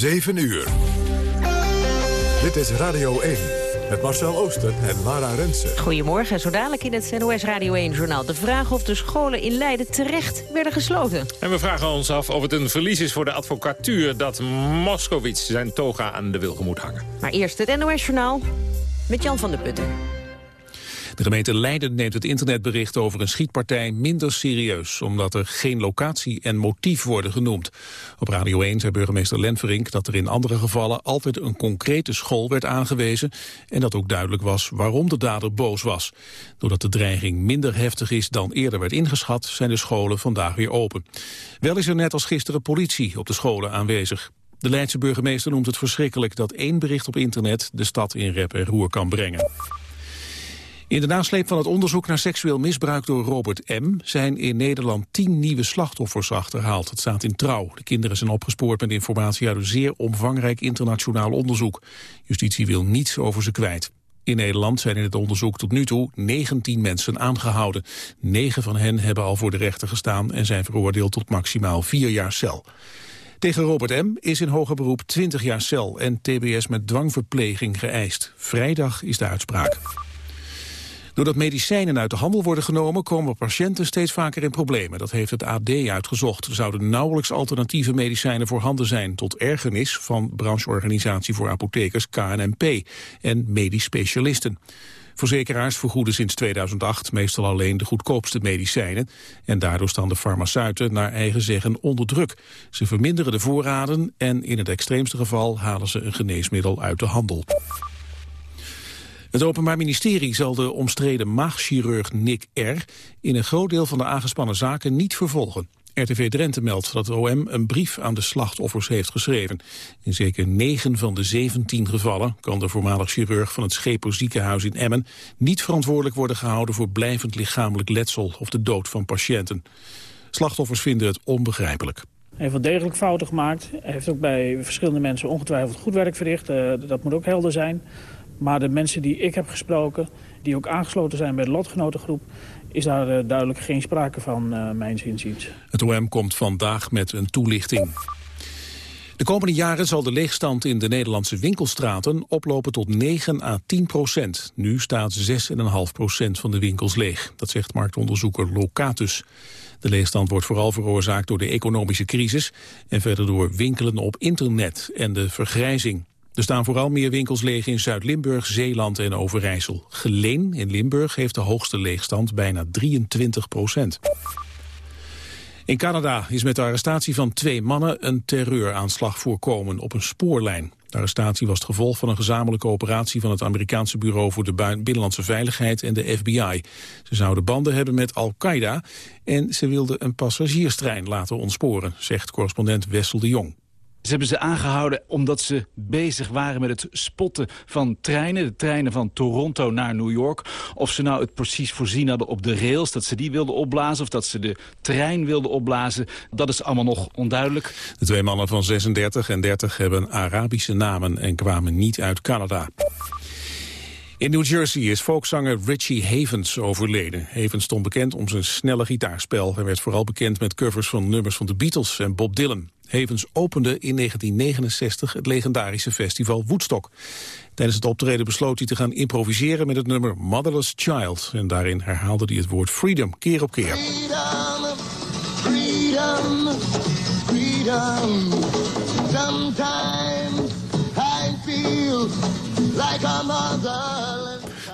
7 uur. Dit is Radio 1 met Marcel Ooster en Lara Rensen. Goedemorgen, zo dadelijk in het NOS Radio 1-journaal. De vraag of de scholen in Leiden terecht werden gesloten. En we vragen ons af of het een verlies is voor de advocatuur... dat Moskowitz zijn toga aan de wilgen moet hangen. Maar eerst het NOS-journaal met Jan van der Putten. De gemeente Leiden neemt het internetbericht over een schietpartij minder serieus, omdat er geen locatie en motief worden genoemd. Op Radio 1 zei burgemeester Lenverink dat er in andere gevallen altijd een concrete school werd aangewezen en dat ook duidelijk was waarom de dader boos was. Doordat de dreiging minder heftig is dan eerder werd ingeschat, zijn de scholen vandaag weer open. Wel is er net als gisteren politie op de scholen aanwezig. De Leidse burgemeester noemt het verschrikkelijk dat één bericht op internet de stad in rep en roer kan brengen. In de nasleep van het onderzoek naar seksueel misbruik door Robert M. zijn in Nederland tien nieuwe slachtoffers achterhaald. Het staat in trouw. De kinderen zijn opgespoord met informatie uit een zeer omvangrijk internationaal onderzoek. Justitie wil niets over ze kwijt. In Nederland zijn in het onderzoek tot nu toe 19 mensen aangehouden. Negen van hen hebben al voor de rechter gestaan en zijn veroordeeld tot maximaal vier jaar cel. Tegen Robert M. is in hoger beroep 20 jaar cel en tbs met dwangverpleging geëist. Vrijdag is de uitspraak. Doordat medicijnen uit de handel worden genomen... komen patiënten steeds vaker in problemen. Dat heeft het AD uitgezocht. Er zouden nauwelijks alternatieve medicijnen voorhanden zijn... tot ergernis van brancheorganisatie voor apothekers KNMP... en medisch specialisten. Verzekeraars vergoeden sinds 2008 meestal alleen de goedkoopste medicijnen. En daardoor staan de farmaceuten naar eigen zeggen onder druk. Ze verminderen de voorraden en in het extreemste geval halen ze een geneesmiddel uit de handel. Het Openbaar Ministerie zal de omstreden maagchirurg Nick R. in een groot deel van de aangespannen zaken niet vervolgen. RTV Drenthe meldt dat het OM een brief aan de slachtoffers heeft geschreven. In zeker 9 van de 17 gevallen kan de voormalig chirurg van het Scheper ziekenhuis in Emmen niet verantwoordelijk worden gehouden voor blijvend lichamelijk letsel of de dood van patiënten. Slachtoffers vinden het onbegrijpelijk. Hij heeft wel degelijk fouten gemaakt. Hij heeft ook bij verschillende mensen ongetwijfeld goed werk verricht. Uh, dat moet ook helder zijn. Maar de mensen die ik heb gesproken, die ook aangesloten zijn bij de lotgenotengroep... is daar uh, duidelijk geen sprake van, uh, mijns inziens. Het OM komt vandaag met een toelichting. De komende jaren zal de leegstand in de Nederlandse winkelstraten oplopen tot 9 à 10 procent. Nu staat 6,5 procent van de winkels leeg. Dat zegt marktonderzoeker Locatus. De leegstand wordt vooral veroorzaakt door de economische crisis... en verder door winkelen op internet en de vergrijzing. Er staan vooral meer winkels leeg in Zuid-Limburg, Zeeland en Overijssel. Geleen in Limburg heeft de hoogste leegstand, bijna 23 procent. In Canada is met de arrestatie van twee mannen een terreuraanslag voorkomen op een spoorlijn. De arrestatie was het gevolg van een gezamenlijke operatie van het Amerikaanse Bureau voor de Binnenlandse Veiligheid en de FBI. Ze zouden banden hebben met Al-Qaeda en ze wilden een passagierstrein laten ontsporen, zegt correspondent Wessel de Jong. Ze hebben ze aangehouden omdat ze bezig waren met het spotten van treinen. De treinen van Toronto naar New York. Of ze nou het precies voorzien hadden op de rails, dat ze die wilden opblazen... of dat ze de trein wilden opblazen, dat is allemaal nog onduidelijk. De twee mannen van 36 en 30 hebben Arabische namen en kwamen niet uit Canada. In New Jersey is folkzanger Richie Havens overleden. Havens stond bekend om zijn snelle gitaarspel. Hij werd vooral bekend met covers van nummers van de Beatles en Bob Dylan. Havens opende in 1969 het legendarische festival Woodstock. Tijdens het optreden besloot hij te gaan improviseren met het nummer Motherless Child. En daarin herhaalde hij het woord freedom keer op keer. Freedom, freedom, freedom.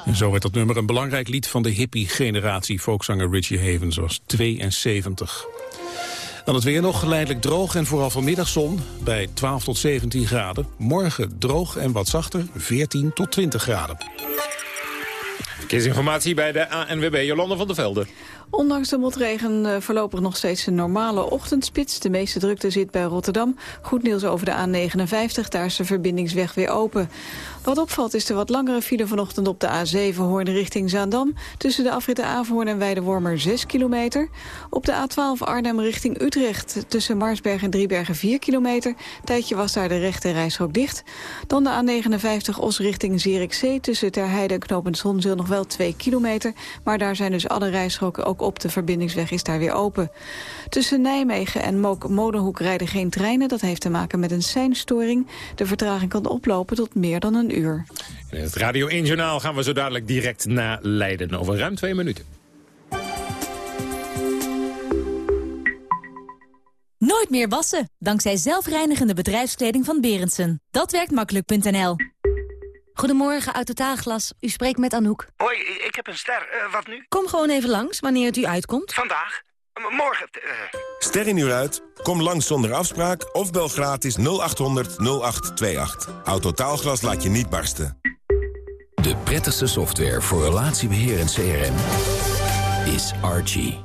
En zo werd dat nummer een belangrijk lied van de hippie-generatie. Folkzanger Richie Havens was 72. Dan het weer nog geleidelijk droog en vooral vanmiddag zon bij 12 tot 17 graden. Morgen droog en wat zachter, 14 tot 20 graden. Verkeersinformatie bij de ANWB, Jolande van der Velde. Ondanks de motregen eh, voorlopig nog steeds een normale ochtendspits. De meeste drukte zit bij Rotterdam. Goed nieuws over de A59, daar is de verbindingsweg weer open. Wat opvalt is de wat langere file vanochtend op de A7 Hoorn richting Zaandam. Tussen de afritten Averhoorn en Weidewormer 6 kilometer. Op de A12 Arnhem richting Utrecht tussen Marsberg en Driebergen 4 kilometer. Tijdje was daar de rechte rijstrook dicht. Dan de A59 Os richting Zierikzee tussen Terheide en Knopend Zonzeel nog wel 2 kilometer. Maar daar zijn dus alle rijstroken ook op. De verbindingsweg is daar weer open. Tussen Nijmegen en Mook-Molenhoek rijden geen treinen. Dat heeft te maken met een seinstoring. De vertraging kan oplopen tot meer dan een uur. In het Radio 1-journaal gaan we zo dadelijk direct naar Leiden. Over ruim twee minuten. Nooit meer wassen, dankzij zelfreinigende bedrijfskleding van Berendsen. Dat werkt makkelijk.nl. Goedemorgen, Autotaalglas. U spreekt met Anouk. Hoi, ik heb een ster. Uh, wat nu? Kom gewoon even langs, wanneer het u uitkomt. Vandaag? Morgen? Uh... Ster in uur uit? Kom langs zonder afspraak of bel gratis 0800 0828. Autotaalglas laat je niet barsten. De prettigste software voor relatiebeheer en CRM is Archie.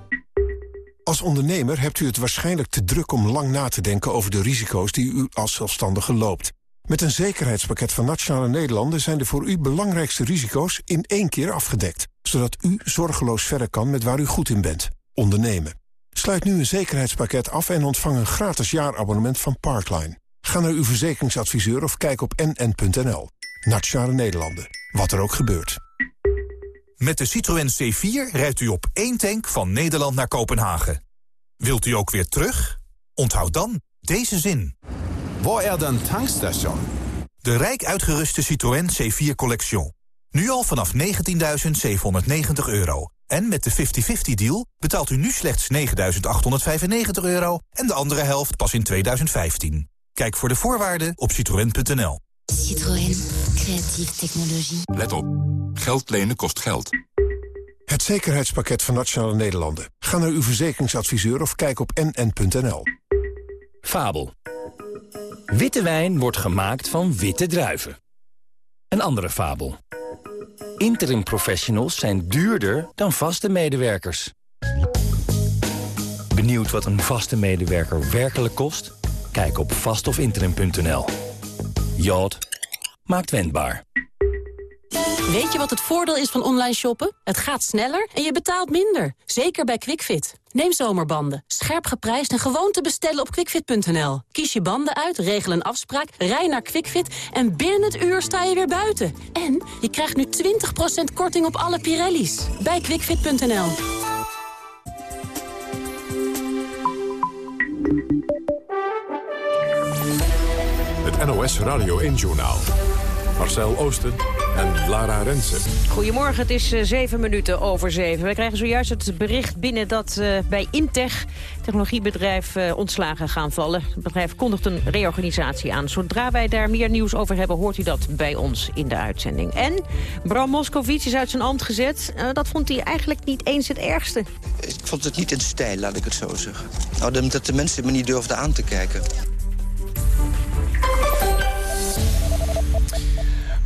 Als ondernemer hebt u het waarschijnlijk te druk om lang na te denken over de risico's die u als zelfstandige loopt. Met een zekerheidspakket van Nationale Nederlanden zijn de voor u belangrijkste risico's in één keer afgedekt. Zodat u zorgeloos verder kan met waar u goed in bent. Ondernemen. Sluit nu een zekerheidspakket af en ontvang een gratis jaarabonnement van Parkline. Ga naar uw verzekeringsadviseur of kijk op nn.nl. Nationale Nederlanden. Wat er ook gebeurt. Met de Citroën C4 rijdt u op één tank van Nederland naar Kopenhagen. Wilt u ook weer terug? Onthoud dan deze zin. Waar er dan tankstation? De rijk uitgeruste Citroën C4 Collection. Nu al vanaf 19.790 euro. En met de 50-50 deal betaalt u nu slechts 9.895 euro... en de andere helft pas in 2015. Kijk voor de voorwaarden op citroën.nl. Citroën. Creatieve technologie. Let op. Geld lenen kost geld. Het zekerheidspakket van Nationale Nederlanden. Ga naar uw verzekeringsadviseur of kijk op nn.nl. Fabel. Witte wijn wordt gemaakt van witte druiven. Een andere fabel. Interim professionals zijn duurder dan vaste medewerkers. Benieuwd wat een vaste medewerker werkelijk kost? Kijk op vastofinterim.nl. Jod maakt wendbaar. Weet je wat het voordeel is van online shoppen? Het gaat sneller en je betaalt minder. Zeker bij QuickFit. Neem zomerbanden. Scherp geprijsd en gewoon te bestellen op quickfit.nl. Kies je banden uit, regel een afspraak, rij naar QuickFit... en binnen het uur sta je weer buiten. En je krijgt nu 20% korting op alle Pirelli's. Bij quickfit.nl. Het NOS Radio 1-journaal. Marcel Oosten en Lara Rensen. Goedemorgen, het is uh, zeven minuten over zeven. We krijgen zojuist het bericht binnen dat uh, bij Integ, technologiebedrijf, uh, ontslagen gaan vallen. Het bedrijf kondigt een reorganisatie aan. Zodra wij daar meer nieuws over hebben, hoort u dat bij ons in de uitzending. En Bram Moskowitz is uit zijn ambt gezet. dat vond hij eigenlijk niet eens het ergste. Ik vond het niet in stijl, laat ik het zo zeggen. Nou, dat de mensen me niet durfden aan te kijken.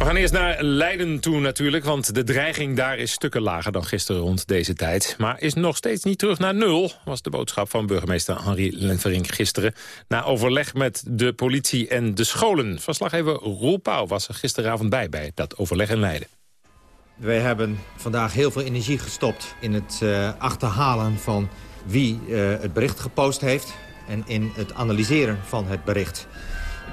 We gaan eerst naar Leiden toe natuurlijk, want de dreiging daar is stukken lager dan gisteren rond deze tijd. Maar is nog steeds niet terug naar nul, was de boodschap van burgemeester Henri Lenverink gisteren. Na overleg met de politie en de scholen. Verslaggever Roel Pauw was er gisteravond bij, bij dat overleg in Leiden. Wij hebben vandaag heel veel energie gestopt in het uh, achterhalen van wie uh, het bericht gepost heeft... en in het analyseren van het bericht.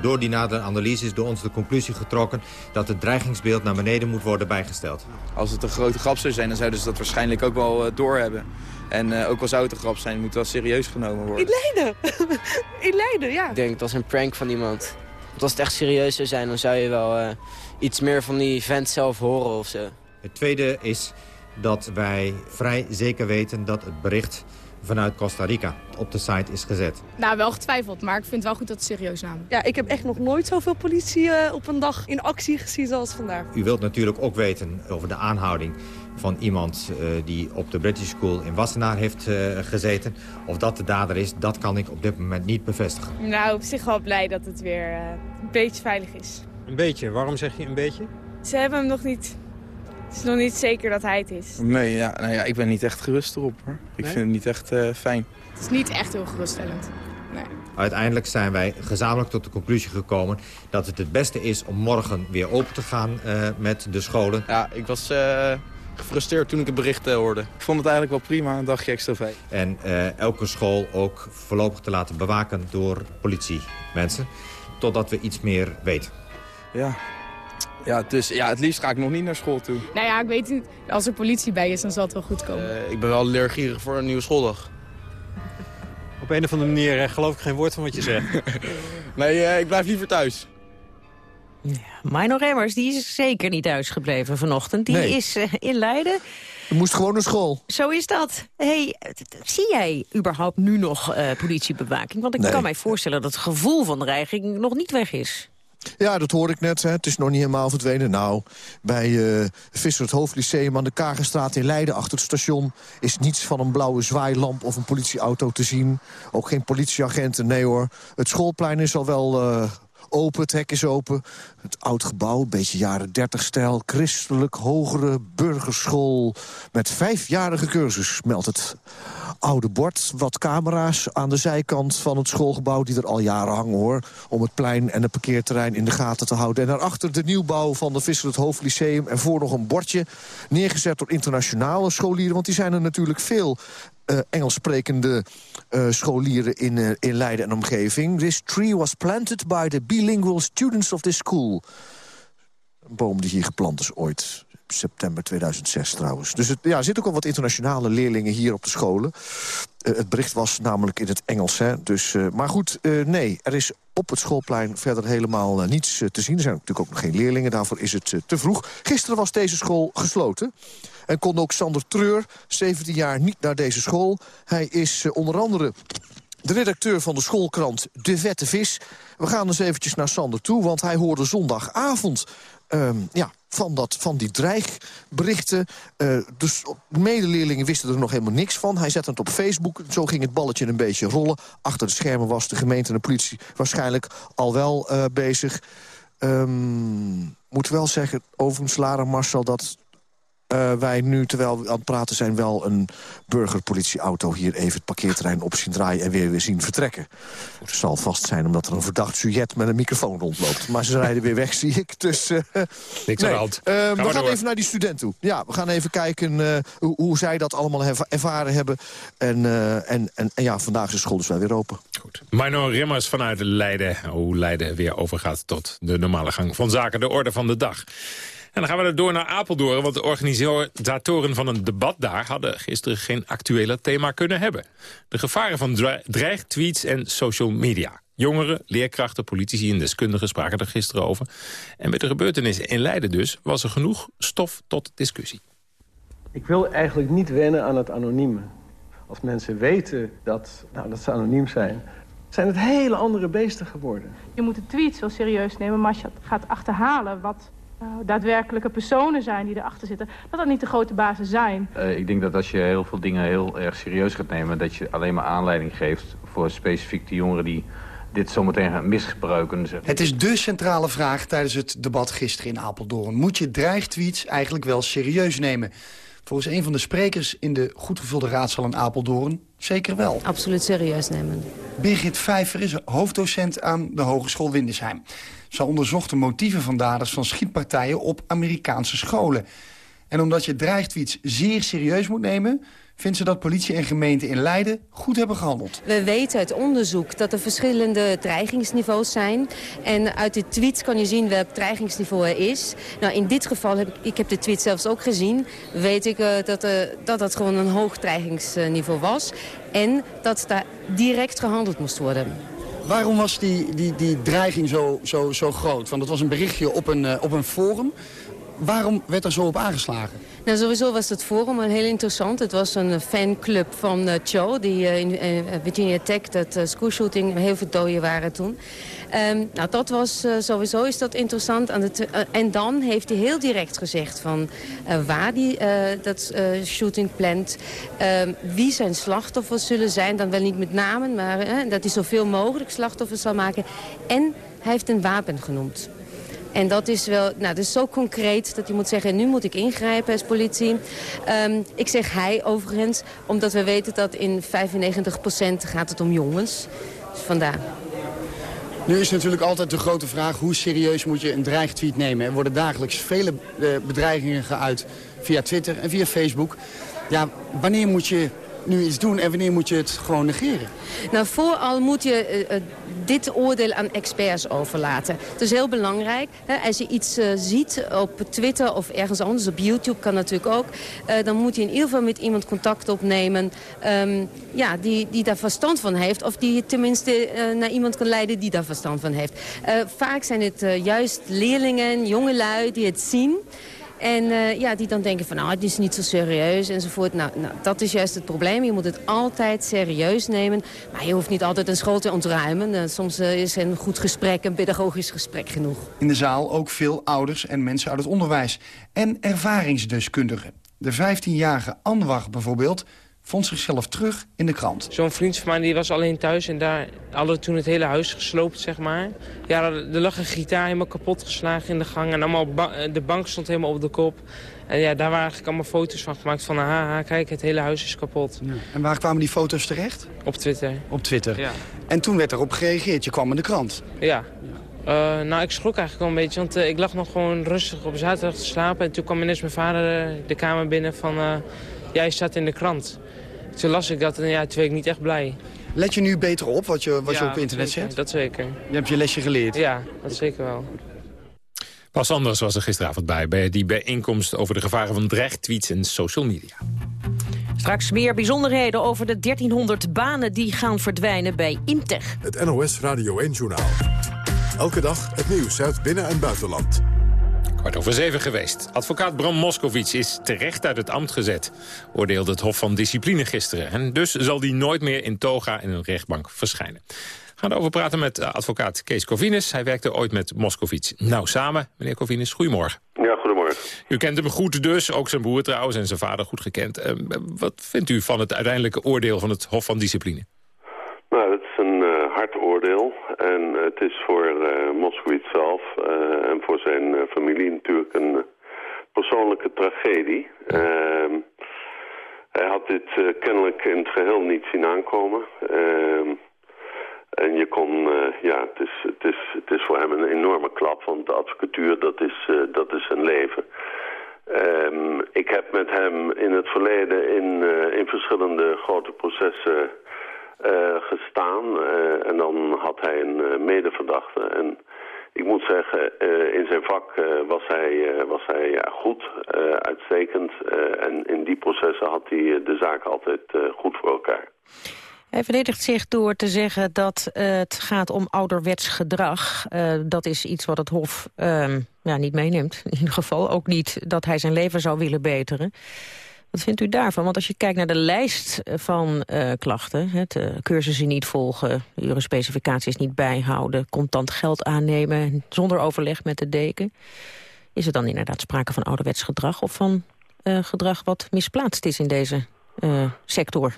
Door die nadere analyse is door ons de conclusie getrokken... dat het dreigingsbeeld naar beneden moet worden bijgesteld. Als het een grote grap zou zijn, dan zouden ze dat waarschijnlijk ook wel uh, doorhebben. En uh, ook al zou het een grap zijn, moet het wel serieus genomen worden. In Leiden! In Leiden, ja. Ik denk dat was een prank van iemand. Want als het echt serieus zou zijn, dan zou je wel uh, iets meer van die vent zelf horen of zo. Het tweede is dat wij vrij zeker weten dat het bericht vanuit Costa Rica op de site is gezet. Nou, wel getwijfeld, maar ik vind het wel goed dat het serieus namen. Ja, ik heb echt nog nooit zoveel politie uh, op een dag in actie gezien zoals vandaag. U wilt natuurlijk ook weten over de aanhouding van iemand uh, die op de British School in Wassenaar heeft uh, gezeten. Of dat de dader is, dat kan ik op dit moment niet bevestigen. Nou, op zich wel blij dat het weer een beetje veilig is. Een beetje? Waarom zeg je een beetje? Ze hebben hem nog niet het is nog niet zeker dat hij het is. Nee, ja, nou ja, ik ben niet echt gerust erop. Hoor. Ik nee? vind het niet echt uh, fijn. Het is niet echt heel geruststellend. Nee. Uiteindelijk zijn wij gezamenlijk tot de conclusie gekomen... dat het het beste is om morgen weer open te gaan uh, met de scholen. Ja, ik was uh, gefrustreerd toen ik het bericht hoorde. Ik vond het eigenlijk wel prima, een dagje extra vrij. En elke school ook voorlopig te laten bewaken door politiemensen... totdat we iets meer weten. Ja, Ja, dus ja, het liefst ga ik nog niet naar school toe. Nou ja, ik weet niet. Als er politie bij is, dan zal het wel goed komen. Uh, ik ben wel allergierig voor een nieuwe schooldag. Op een of andere manier geloof ik geen woord van wat je zegt. nee, ik blijf liever thuis. Ja, Mino Remmers die is zeker niet thuisgebleven vanochtend. Die Nee. is eh, in Leiden. Je moest gewoon naar school. Zo is dat. Hey, eh, zie jij überhaupt nu nog eh, politiebewaking? Want ik Nee. kan mij voorstellen dat het gevoel van dreiging nog niet weg is. Ja, dat hoor ik net. Hè. Het is nog niet helemaal verdwenen. Nou, bij eh Visser het Hoofdlyceum aan de Kagenstraat in Leiden... achter het station is niets van een blauwe zwaailamp of een politieauto te zien. Ook geen politieagenten, nee hoor. Het schoolplein is al wel eh, open, het hek is open. Het oud gebouw, een beetje jaren 30 stijl. Christelijk hogere burgerschool met vijfjarige cursus, meldt het oude bord. Wat camera's aan de zijkant van het schoolgebouw die er al jaren hangen hoor. Om het plein en het parkeerterrein in de gaten te houden. En daarachter de nieuwbouw van de Visser het Hoofdlyceum. En voor nog een bordje neergezet door internationale scholieren. Want die zijn er natuurlijk veel eh Engels sprekende eh, scholieren in, eh, in Leiden en omgeving. This tree was planted by the bilingual students of this school. Een boom die hier geplant is ooit. September 2006 trouwens. Dus het, ja, er zitten ook al wat internationale leerlingen hier op de scholen. Eh, het bericht was namelijk in het Engels. Hè? Dus, eh, maar goed, eh, nee, er is op het schoolplein verder helemaal niets te zien. Er zijn natuurlijk ook nog geen leerlingen, daarvoor is het te vroeg. Gisteren was deze school gesloten. En kon ook Sander Treur, 17 jaar, niet naar deze school. Hij is onder andere de redacteur van de schoolkrant De Vette Vis. We gaan eens eventjes naar Sander toe, want hij hoorde zondagavond... ehm, ja, van, dat, van die dreigberichten. Eh, dus medeleerlingen wisten er nog helemaal niks van. Hij zette het op Facebook. Zo ging het balletje een beetje rollen. Achter de schermen was de gemeente en de politie waarschijnlijk al wel eh, bezig. Ehm moet wel zeggen, overigens, Lara Marcel, dat eh, wij nu, terwijl we aan het praten zijn... wel een burgerpolitieauto hier even het parkeerterrein op zien draaien... en weer weer zien vertrekken. Het zal vast zijn omdat er een verdacht sujet met een microfoon rondloopt. Maar ze rijden weer weg, zie ik. Dus, eh, Niks aan hand. eh, Gaan we we gaan door. even naar die student toe. Ja, we gaan even kijken hoe, hoe zij dat allemaal erva- ervaren hebben. En, en, en, en ja, vandaag is de school dus wel weer open. Mino Rimmers vanuit Leiden. Hoe Leiden weer overgaat tot de normale gang van zaken. De orde van de dag. En dan gaan we er door naar Apeldoorn. Want de organisatoren van een debat daar... hadden gisteren geen actuele thema kunnen hebben. De gevaren van dre- dreigtweets en social media. Jongeren, leerkrachten, politici en deskundigen spraken er gisteren over. En met de gebeurtenissen in Leiden dus... was er genoeg stof tot discussie. Ik wil eigenlijk niet wennen aan het anonieme. Als mensen weten dat, nou, dat ze anoniem zijn... zijn het hele andere beesten geworden. Je moet de tweets wel serieus nemen, maar als je gaat achterhalen wat daadwerkelijke personen zijn die erachter zitten, dat dat niet de grote bazen zijn. Uh, ik denk dat als je heel veel dingen heel erg serieus gaat nemen, dat je alleen maar aanleiding geeft voor specifiek de jongeren die dit zometeen gaan misgebruiken. Zeg. Het is dé centrale vraag tijdens het debat gisteren in Apeldoorn. Moet je dreigtweets eigenlijk wel serieus nemen? Volgens een van de sprekers in de goed gevulde raadzaal in Apeldoorn zeker wel. Absoluut serieus nemen. Birgit Vijver is hoofddocent aan de Hogeschool Windesheim. Ze onderzocht de motieven van daders van schietpartijen op Amerikaanse scholen. En omdat je dreigtweets zeer serieus moet nemen... vindt ze dat politie en gemeente in Leiden goed hebben gehandeld. We weten uit onderzoek dat er verschillende dreigingsniveaus zijn. En uit de tweets kan je zien welk dreigingsniveau er is. Nou, in dit geval, heb ik, ik heb de tweet zelfs ook gezien... weet ik uh, dat, uh, dat dat gewoon een hoog dreigingsniveau was. En dat daar direct gehandeld moest worden. Waarom was die, die, die dreiging zo, zo, zo groot? Want het was een berichtje op een, uh, op een forum. Waarom werd er zo op aangeslagen? Nou, sowieso was het forum heel interessant. Het was een fanclub van uh, die uh, in Virginia Tech, dat schoolshooting, heel veel doden waren toen. Um, nou, dat was sowieso is dat interessant. En, dan heeft hij heel direct gezegd van waar hij dat shooting plant, um, wie zijn slachtoffers zullen zijn, dan wel niet met namen, maar dat hij zoveel mogelijk slachtoffers zal maken. En hij heeft een wapen genoemd. En dat is wel, nou, is zo concreet dat je moet zeggen, nu moet ik ingrijpen als politie. Um, ik zeg hij overigens, omdat we weten dat in 95% gaat het om jongens. Dus vandaar. Nu is natuurlijk altijd de grote vraag, hoe serieus moet je een dreigtweet nemen? Er worden dagelijks vele uh, bedreigingen geuit via Twitter en via Facebook. Ja, wanneer moet je nu iets doen en wanneer moet je het gewoon negeren? Nou, vooral moet je uh, dit oordeel aan experts overlaten. Het is heel belangrijk. Hè, als je iets uh, ziet op Twitter of ergens anders, op YouTube kan natuurlijk ook... Dan moet je in ieder geval met iemand contact opnemen... Um, ja, die, die daar verstand van heeft. Of die tenminste naar iemand kan leiden die daar verstand van heeft. vaak zijn het juist leerlingen, jongelui die het zien... En uh, ja, die dan denken van, nou, het is niet zo serieus enzovoort. Nou, nou, dat is juist het probleem. Je moet het altijd serieus nemen. Maar je hoeft niet altijd een school te ontruimen. Uh, soms uh, is een goed gesprek, een pedagogisch gesprek genoeg. In de zaal ook veel ouders en mensen uit het onderwijs. En ervaringsdeskundigen. De 15-jarige Anwar bijvoorbeeld vond zichzelf terug in de krant. Zo'n vriend van mij die was alleen thuis en daar hadden we toen het hele huis gesloopt, zeg maar. Ja, er lag een gitaar helemaal kapot geslagen in de gang en allemaal de bank stond helemaal op de kop. En ja, daar waren eigenlijk allemaal foto's van gemaakt van, haha, kijk, het hele huis is kapot. Ja. En waar kwamen die foto's terecht? Op Twitter. Op Twitter. Ja. En toen werd erop gereageerd, je kwam in de krant. Ja. Uh, nou, ik schrok eigenlijk wel een beetje, want uh, ik lag nog gewoon rustig op zaterdag te slapen. En toen kwam ineens mijn vader uh, de kamer binnen van, jij staat in de krant. Toen las ik dat en ja, toen werd ik niet echt blij. Let je nu beter op wat je, wat ja, je op internet zeker, zet? dat zeker. Je hebt je lesje geleerd? Ja, dat zeker wel. Pas Anders was er gisteravond bij, bij die bijeenkomst over de gevaren van dreigtweets en social media. Straks meer bijzonderheden over de 1300 banen die gaan verdwijnen bij Imtech. Het NOS Radio 1-journaal. Elke dag het nieuws uit binnen- en buitenland. Kwart over zeven geweest. Advocaat Bram Moskowitz is terecht uit het ambt gezet, oordeelde het Hof van Discipline gisteren. En dus zal die nooit meer in toga in een rechtbank verschijnen. We gaan erover praten met advocaat Kees Kovinus. Hij werkte ooit met Moskowitz nauw samen. Meneer Kovinus, goedemorgen. Ja, goedemorgen. U kent hem goed dus, ook zijn broer trouwens en zijn vader goed gekend. Uh, wat vindt u van het uiteindelijke oordeel van het Hof van Discipline? Nou, dat is een uh, hard oordeel. En het is voor uh, Moskowitz zelf uh, en voor zijn uh, familie natuurlijk een persoonlijke tragedie. Ehm, hij had dit kennelijk in het geheel niet zien aankomen. Ehm, en je kon, ja, het is, het, is, het is voor hem een enorme klap, want de advocatuur, dat is, dat is zijn leven. Um, ik heb met hem in het verleden in, in verschillende grote processen gestaan. Uh, en dan had hij een uh, medeverdachte. En ik moet zeggen, in zijn vak was hij, was hij ja, goed, uitstekend. en in die processen had hij de zaak altijd goed voor elkaar. Hij verdedigt zich door te zeggen dat het gaat om ouderwets gedrag. dat is iets wat het Hof ja, niet meeneemt. In ieder geval ook niet dat hij zijn leven zou willen beteren. Wat vindt u daarvan? Want als je kijkt naar de lijst van uh, klachten... Het, uh, cursussen niet volgen, urenspecificaties niet bijhouden... contant geld aannemen zonder overleg met de deken... is er dan inderdaad sprake van ouderwets gedrag... of van uh, gedrag wat misplaatst is in deze sector?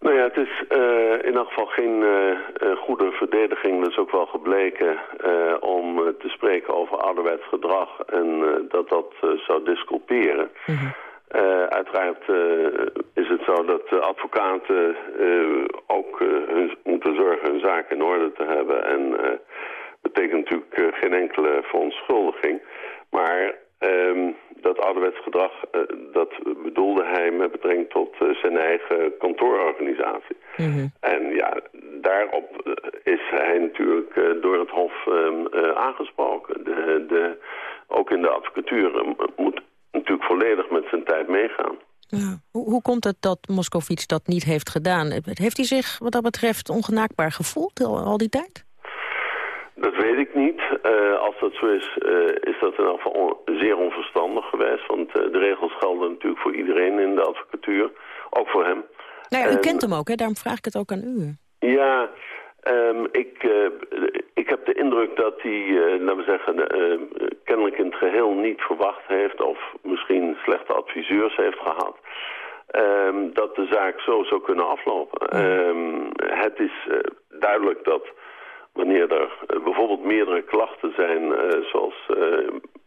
Nou ja, het is in elk geval geen goede verdediging. Dat is ook wel gebleken om te spreken over ouderwets gedrag... en dat dat zou disculperen... Mm -hmm. Uh, uiteraard uh, is het zo dat advocaten ook hun, moeten zorgen hun zaak in orde te hebben. En dat betekent natuurlijk geen enkele verontschuldiging. Maar um, dat ouderwets gedrag, dat bedoelde hij met betrekking tot zijn eigen kantoororganisatie. Mm -hmm. En ja, daarop is hij natuurlijk door het Hof um, aangesproken. De, de, ook in de advocatuur moet natuurlijk volledig met zijn tijd meegaan. Ja. Hoe, hoe komt het dat Moskovits dat niet heeft gedaan? Heeft hij zich wat dat betreft ongenaakbaar gevoeld al, al die tijd? Dat weet ik niet. Uh, als dat zo is, uh, is dat in elk geval on zeer onverstandig geweest. Want uh, de regels gelden natuurlijk voor iedereen in de advocatuur. Ook voor hem. Nou ja, u en, kent hem ook, hè? daarom vraag ik het ook aan u. Ja, Um, ik, uh, ik heb de indruk dat hij, uh, laten we zeggen, uh, kennelijk in het geheel niet verwacht heeft... of misschien slechte adviseurs heeft gehad... Um, dat de zaak zo zou kunnen aflopen. Um, het is duidelijk dat wanneer er bijvoorbeeld meerdere klachten zijn... zoals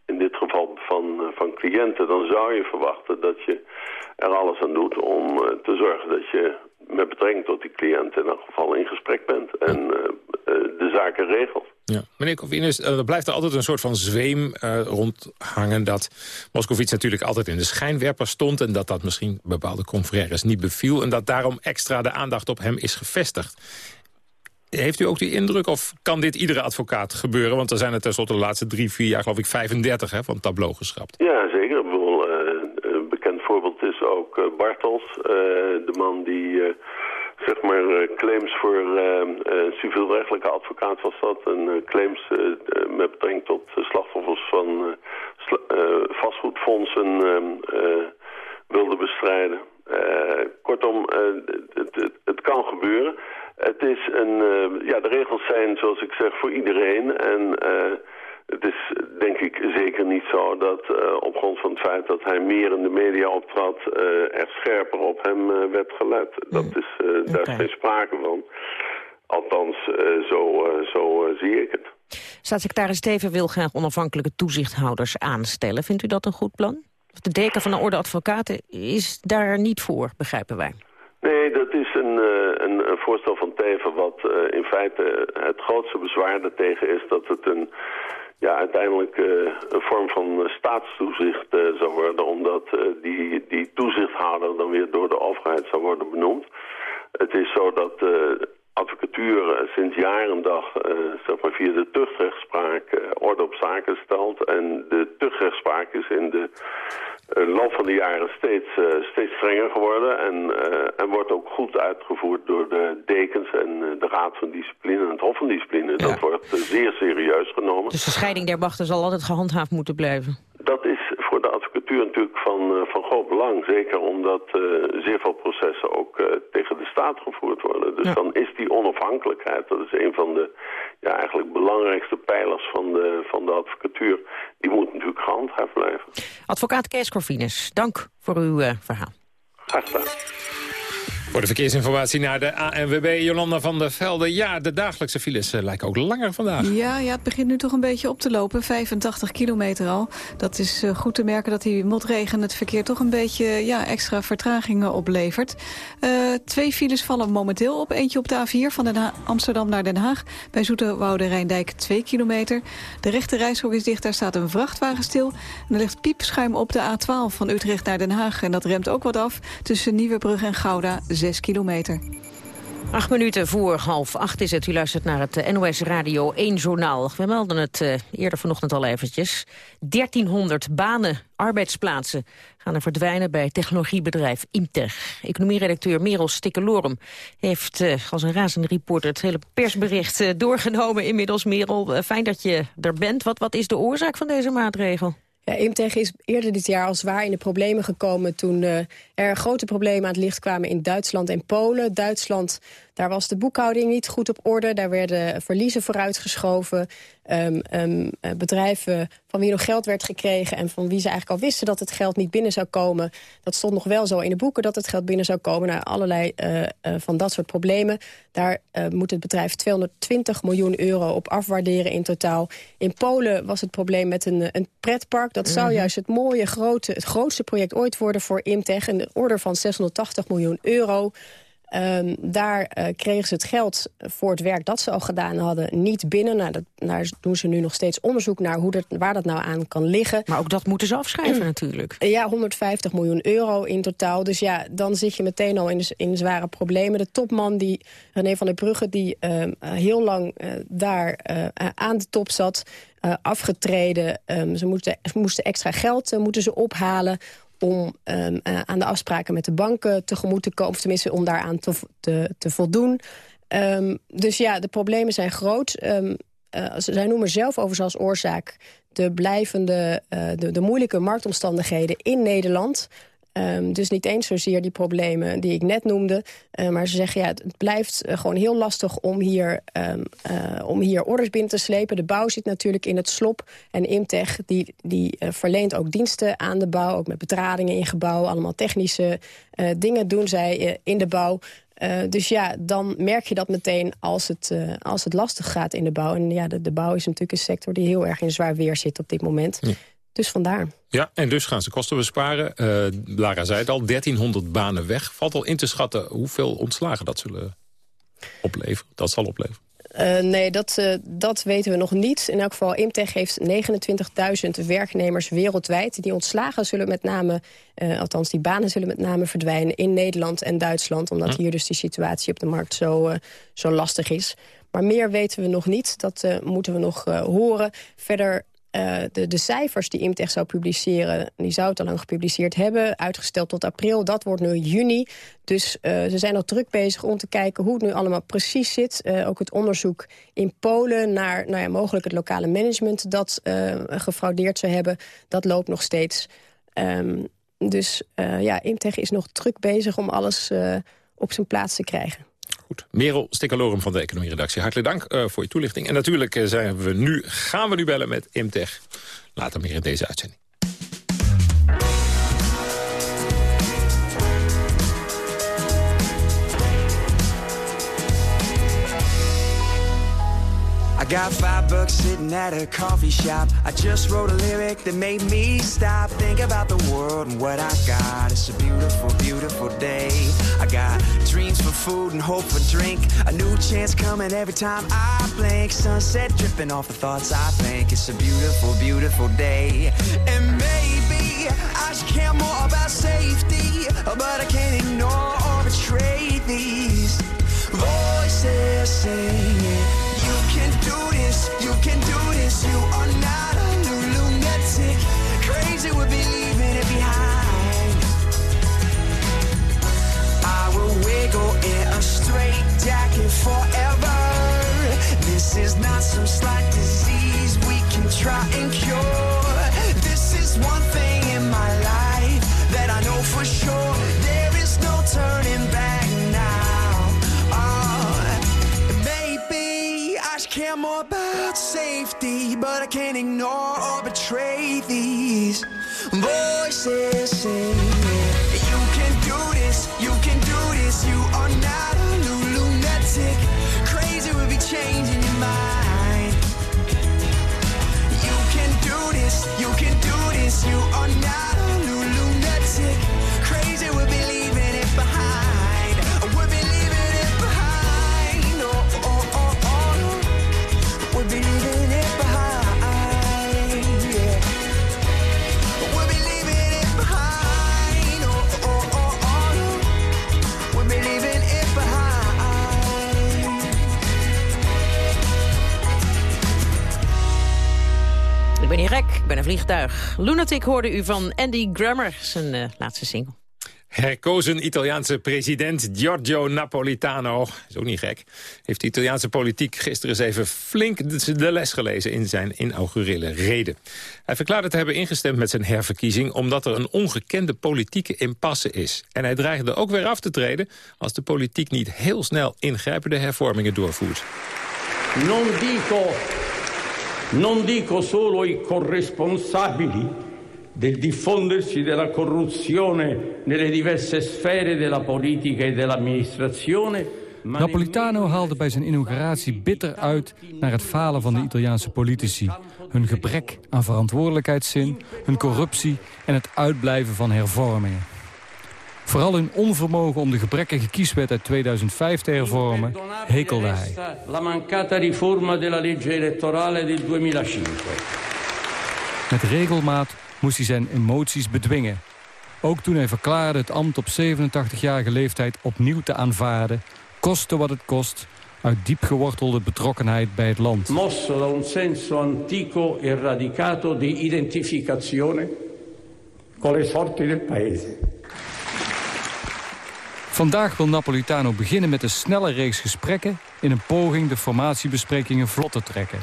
in dit geval van, van cliënten... dan zou je verwachten dat je er alles aan doet om te zorgen dat je met betrekking tot die cliënt in elk geval in gesprek bent en uh, uh, de zaken regelt. Ja. Meneer Kovinus, er blijft er altijd een soort van zweem uh, rondhangen... dat Moskovits natuurlijk altijd in de schijnwerper stond... en dat dat misschien bepaalde confrères niet beviel... en dat daarom extra de aandacht op hem is gevestigd. Heeft u ook die indruk of kan dit iedere advocaat gebeuren? Want er zijn er tenslotte de laatste drie, vier jaar, geloof ik, 35 hè, van het tableau geschrapt. Ja, zeker. Ik bedoel, uh, een bekend voorbeeld is uh, Bartels. Uh, de man die zeg maar claims voor een civielrechtelijke advocaat was dat. En claims met betrekking tot slachtoffers van vastgoedfondsen wilde bestrijden. kortom, het, het, het kan gebeuren. Het is een, ja, de regels zijn zoals ik zeg voor iedereen. En het is denk ik zeker niet zo dat uh, op grond van het feit dat hij meer in de media optrad... er scherper op hem werd gelet. Dat is, Daar is geen sprake van. Althans, zo, zo zie ik het. Staatssecretaris Steven wil graag onafhankelijke toezichthouders aanstellen. Vindt u dat een goed plan? De deken van de orde advocaten is daar niet voor, begrijpen wij. Nee, dat is een, een, een voorstel van Teven wat uh, in feite het grootste bezwaar daartegen is dat het een, ja, uiteindelijk uh, een vorm van staatstoezicht uh, zou worden, omdat die, die toezichthouder dan weer door de overheid zou worden benoemd. Het is zo dat advocatuur sinds jaren dag zeg maar via de tuchtrechtspraak orde op zaken stelt. En de tuchtrechtspraak is in de uh, loop van de jaren steeds, uh, steeds strenger geworden. En, uh, en wordt ook goed uitgevoerd door de dekens en de Raad van Discipline en het Hof van Discipline. Dat wordt zeer serieus genomen. Dus de scheiding der wachten zal altijd gehandhaafd moeten blijven? Dat is voor de advocatuur natuurlijk van, van groot belang. Zeker omdat zeer veel processen ook tegen de staat gevoerd worden. Dus ja. dan is die onafhankelijkheid, dat is een van de ja, eigenlijk belangrijkste pijlers van de, van de advocatuur. Die moet natuurlijk gehandhaafd blijven. Advocaat Kees Corvinus, dank voor uw uh, verhaal. Graag gedaan. Voor de verkeersinformatie naar de ANWB, Jolanda van der Velde. Ja, de dagelijkse files uh, lijken ook langer vandaag. Ja, ja, het begint nu toch een beetje op te lopen. 85 kilometer al. Dat is uh, goed te merken dat die motregen het verkeer toch een beetje ja, extra vertragingen oplevert. Uh, twee files vallen momenteel op. Eentje op de A4 van Den Amsterdam naar Den Haag. Bij Zoeterwoude Rijndijk 2 kilometer. De rechte reishok is dicht, daar staat een vrachtwagen stil. En er ligt piepschuim op de A12 van Utrecht naar Den Haag. En dat remt ook wat af tussen Nieuwebrug en Gouda 6 kilometer. Acht minuten voor half acht is het. U luistert naar het NOS Radio 1 Journaal. We melden het uh, eerder vanochtend al eventjes. 1300 banen, arbeidsplaatsen gaan er verdwijnen bij technologiebedrijf Imtech. Economieredacteur Merel Stikkelorum heeft uh, als een razende reporter het hele persbericht doorgenomen inmiddels. Merel, fijn dat je er bent. Wat, wat is de oorzaak van deze maatregel? Ja, Imtech is eerder dit jaar al zwaar in de problemen gekomen... toen uh, er grote problemen aan het licht kwamen in Duitsland en Polen. Duitsland, daar was de boekhouding niet goed op orde. Daar werden verliezen vooruitgeschoven. Um, um, bedrijven van wie nog geld werd gekregen... en van wie ze eigenlijk al wisten dat het geld niet binnen zou komen. Dat stond nog wel zo in de boeken dat het geld binnen zou komen. naar allerlei uh, uh, van dat soort problemen. Daar uh, moet het bedrijf 220 miljoen euro op afwaarderen in totaal. In Polen was het probleem met een, een pretpark. Dat zou -hmm. juist het mooie, grote, het grootste project ooit worden voor Imtech. Een orde van 680 miljoen euro... Um, daar uh, kregen ze het geld voor het werk dat ze al gedaan hadden niet binnen. Nou, dat, daar doen ze nu nog steeds onderzoek naar hoe dat, waar dat nou aan kan liggen. Maar ook dat moeten ze afschrijven natuurlijk. Ja, 150 miljoen euro in totaal. Dus ja, dan zit je meteen al in, de, in zware problemen. De topman, die, René van der Brugge, die uh, heel lang uh, daar aan de top zat... afgetreden. Um, ze, moesten, ze moesten extra geld moeten ze ophalen om um, uh, aan de afspraken met de banken tegemoet te komen. Of tenminste om daaraan te, te, voldoen. Um, dus ja, de problemen zijn groot. Um, zij noemen zelf overigens als oorzaak de blijvende, uh, de, de moeilijke marktomstandigheden in Nederland. Um, dus niet eens zozeer die problemen die ik net noemde. Uh, maar ze zeggen, ja, het blijft uh, gewoon heel lastig om hier, um, uh, om hier orders binnen te slepen. De bouw zit natuurlijk in het slop. En Imtech die, die verleent ook diensten aan de bouw. Ook met betradingen in gebouw. Allemaal technische dingen doen zij in de bouw. Dus ja, dan merk je dat meteen als het, als het lastig gaat in de bouw. En ja, de, bouw is natuurlijk een sector die heel erg in zwaar weer zit op dit moment. Dus vandaar. Ja, en dus gaan ze kosten besparen. Uh, Lara zei het al, 1300 banen weg. Valt al in te schatten hoeveel ontslagen dat zullen opleveren? Dat zal opleveren. Uh, nee, dat, uh, dat weten we nog niet. In elk geval, Imtech heeft 29.000 werknemers wereldwijd. Die ontslagen zullen met name, uh, althans die banen zullen met name verdwijnen... in Nederland en Duitsland, omdat hier dus die situatie op de markt zo, zo lastig is. Maar meer weten we nog niet, dat moeten we nog horen. Verder uh, de, de, cijfers die Imtech zou publiceren, die zou het al lang gepubliceerd hebben. Uitgesteld tot april, dat wordt nu juni. Dus uh, ze zijn al druk bezig om te kijken hoe het nu allemaal precies zit. Uh, ook het onderzoek in Polen naar nou ja, mogelijk het lokale management... dat gefraudeerd zou hebben, dat loopt nog steeds. Um, dus ja, Imtech is nog druk bezig om alles op zijn plaats te krijgen. Goed. Merel Stikkelorum van de Economie-redactie. Hartelijk dank uh, voor je toelichting. En natuurlijk uh, zijn we nu, gaan we nu bellen met Imtech. Later meer in deze uitzending. Got five bucks sitting at a coffee shop. I just wrote a lyric that made me stop, think about the world and what I got. It's a beautiful, beautiful day. I got dreams for food and hope for drink. A new chance coming every time I blink. Sunset dripping off the thoughts I think. It's a beautiful, beautiful day. And maybe I should care more about safety, but I can't ignore or betray these voices singing wiggle in a straight jacket forever. This is not some slight disease we can try and cure. This is one thing in my life that I know for sure. There is no turning back now. Uh, maybe I should care more about safety, but I can't ignore or betray these voices saying, vliegtuig. Lunatic hoorde u van Andy Grammer, zijn eh, laatste single. Herkozen Italiaanse president Giorgio Napolitano, is ook niet gek, heeft de Italiaanse politiek gisteren eens even flink de- de les gelezen in zijn inaugurele reden. Hij verklaarde te hebben ingestemd met zijn herverkiezing omdat er een ongekende politieke impasse is. En hij dreigde ook weer af te treden als de politiek niet heel snel ingrijpende hervormingen doorvoert. Non dico, non dico solo i corresponsabili del diffondersi della corruzione nelle diverse sfere della politica e dell'amministrazione, Napolitano haalde bij zijn inauguratie bitter uit naar het falen van de Italiaanse politici. Hun gebrek aan verantwoordelijkheidszin, hun corruptie en het uitblijven van hervormingen. Vooral hun onvermogen om de gebrekkige kieswet uit 2005 te hervormen, hekelde hij. la mancata riforma della legge elettorale del 2005. Met regelmaat moest hij zijn emoties bedwingen. Ook toen hij verklaarde het ambt op 87-jarige leeftijd opnieuw te aanvaarden... koste wat het kost, uit diep gewortelde betrokkenheid bij het land. Mosso da un senso antico e radicato di identificazione con le sorti del paese. Vandaag wil Napolitano beginnen met een snelle reeks gesprekken... in een poging de formatiebesprekingen vlot te trekken.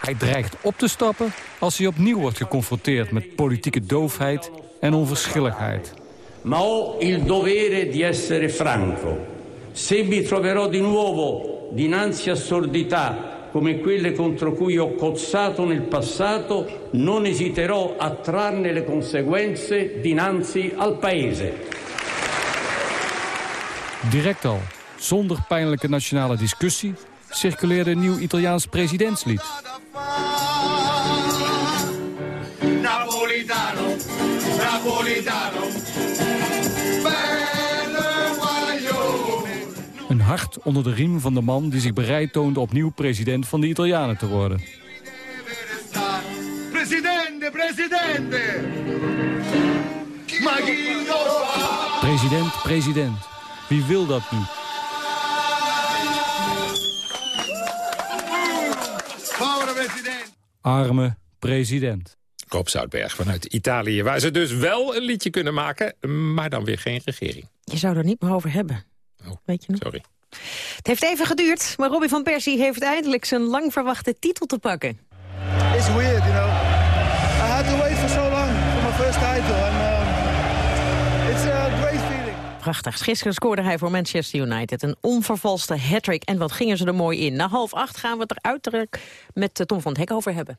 Hij dreigt op te stappen als hij opnieuw wordt geconfronteerd... met politieke doofheid en onverschilligheid. Ma ho il dovere di essere franco. Se mi troverò di nuovo dinanzi a sordità come quelle contro cui ho cozzato nel passato, non esiterò a trarne le conseguenze dinanzi al Paese. Direct al, zonder pijnlijke nationale discussie... circuleerde een nieuw Italiaans presidentslied. Napolitano, Napolitano. Een hard onder de riem van de man... die zich bereid toonde opnieuw president van de Italianen te worden. Presidente, presidente! President, president. Wie wil dat nu? Arme president. Koop Zoutberg vanuit Italië, waar ze dus wel een liedje kunnen maken... maar dan weer geen regering. Je zou er niet meer over hebben. Oh, Weet je nog? Sorry. Het heeft even geduurd, maar Robbie van Persie heeft eindelijk zijn lang verwachte titel te pakken. It's weird, you know. I had to wait for so long for my first title. And um, Prachtig. Gisteren scoorde hij voor Manchester United. Een onvervalste hat-trick. En wat gingen ze er mooi in. Na half acht gaan we het er uiterlijk met eh, Tom van het Hek over hebben.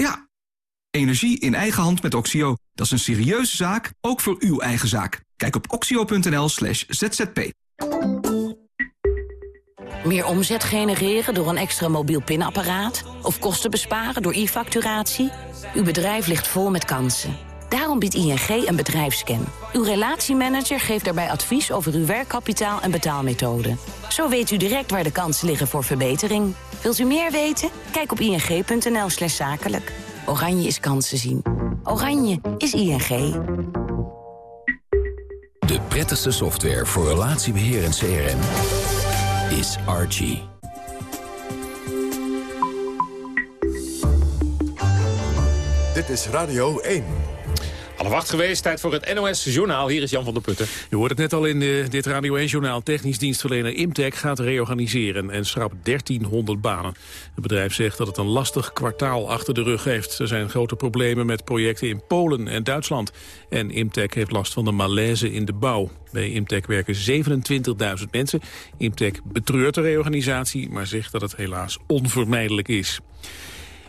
Ja, energie in eigen hand met Oxio. Dat is een serieuze zaak, ook voor uw eigen zaak. Kijk op oxio.nl slash zzp. Meer omzet genereren door een extra mobiel pinapparaat? Of kosten besparen door e-facturatie? Uw bedrijf ligt vol met kansen. Daarom biedt ING een bedrijfscan. Uw relatiemanager geeft daarbij advies over uw werkkapitaal en betaalmethode. Zo weet u direct waar de kansen liggen voor verbetering. Wilt u meer weten? Kijk op ing.nl slash zakelijk. Oranje is kansen zien. Oranje is ING. De prettigste software voor relatiebeheer en CRM is Archie. Dit is Radio 1. Wacht geweest, tijd voor het NOS-journaal. Hier is Jan van der Putten. Je hoort het net al in eh, dit Radio 1-journaal. Technisch dienstverlener Imtech gaat reorganiseren en schrapt 1300 banen. Het bedrijf zegt dat het een lastig kwartaal achter de rug heeft. Er zijn grote problemen met projecten in Polen en Duitsland. En Imtech heeft last van de malaise in de bouw. Bij Imtech werken 27.000 mensen. Imtech betreurt de reorganisatie, maar zegt dat het helaas onvermijdelijk is.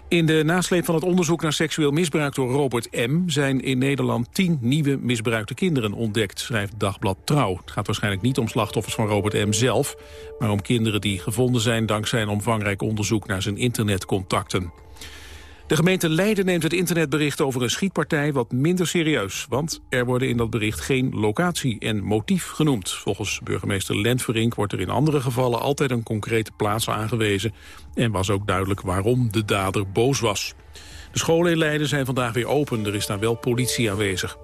In de nasleep van het onderzoek naar seksueel misbruik door Robert M. zijn in Nederland tien nieuwe misbruikte kinderen ontdekt, schrijft Dagblad Trouw. Het gaat waarschijnlijk niet om slachtoffers van Robert M. zelf, maar om kinderen die gevonden zijn dankzij een omvangrijk onderzoek naar zijn internetcontacten. De gemeente Leiden neemt het internetbericht over een schietpartij wat minder serieus. Want er worden in dat bericht geen locatie en motief genoemd. Volgens burgemeester Lentverink wordt er in andere gevallen altijd een concrete plaats aangewezen. En was ook duidelijk waarom de dader boos was. De scholen in Leiden zijn vandaag weer open. Er is daar wel politie aanwezig.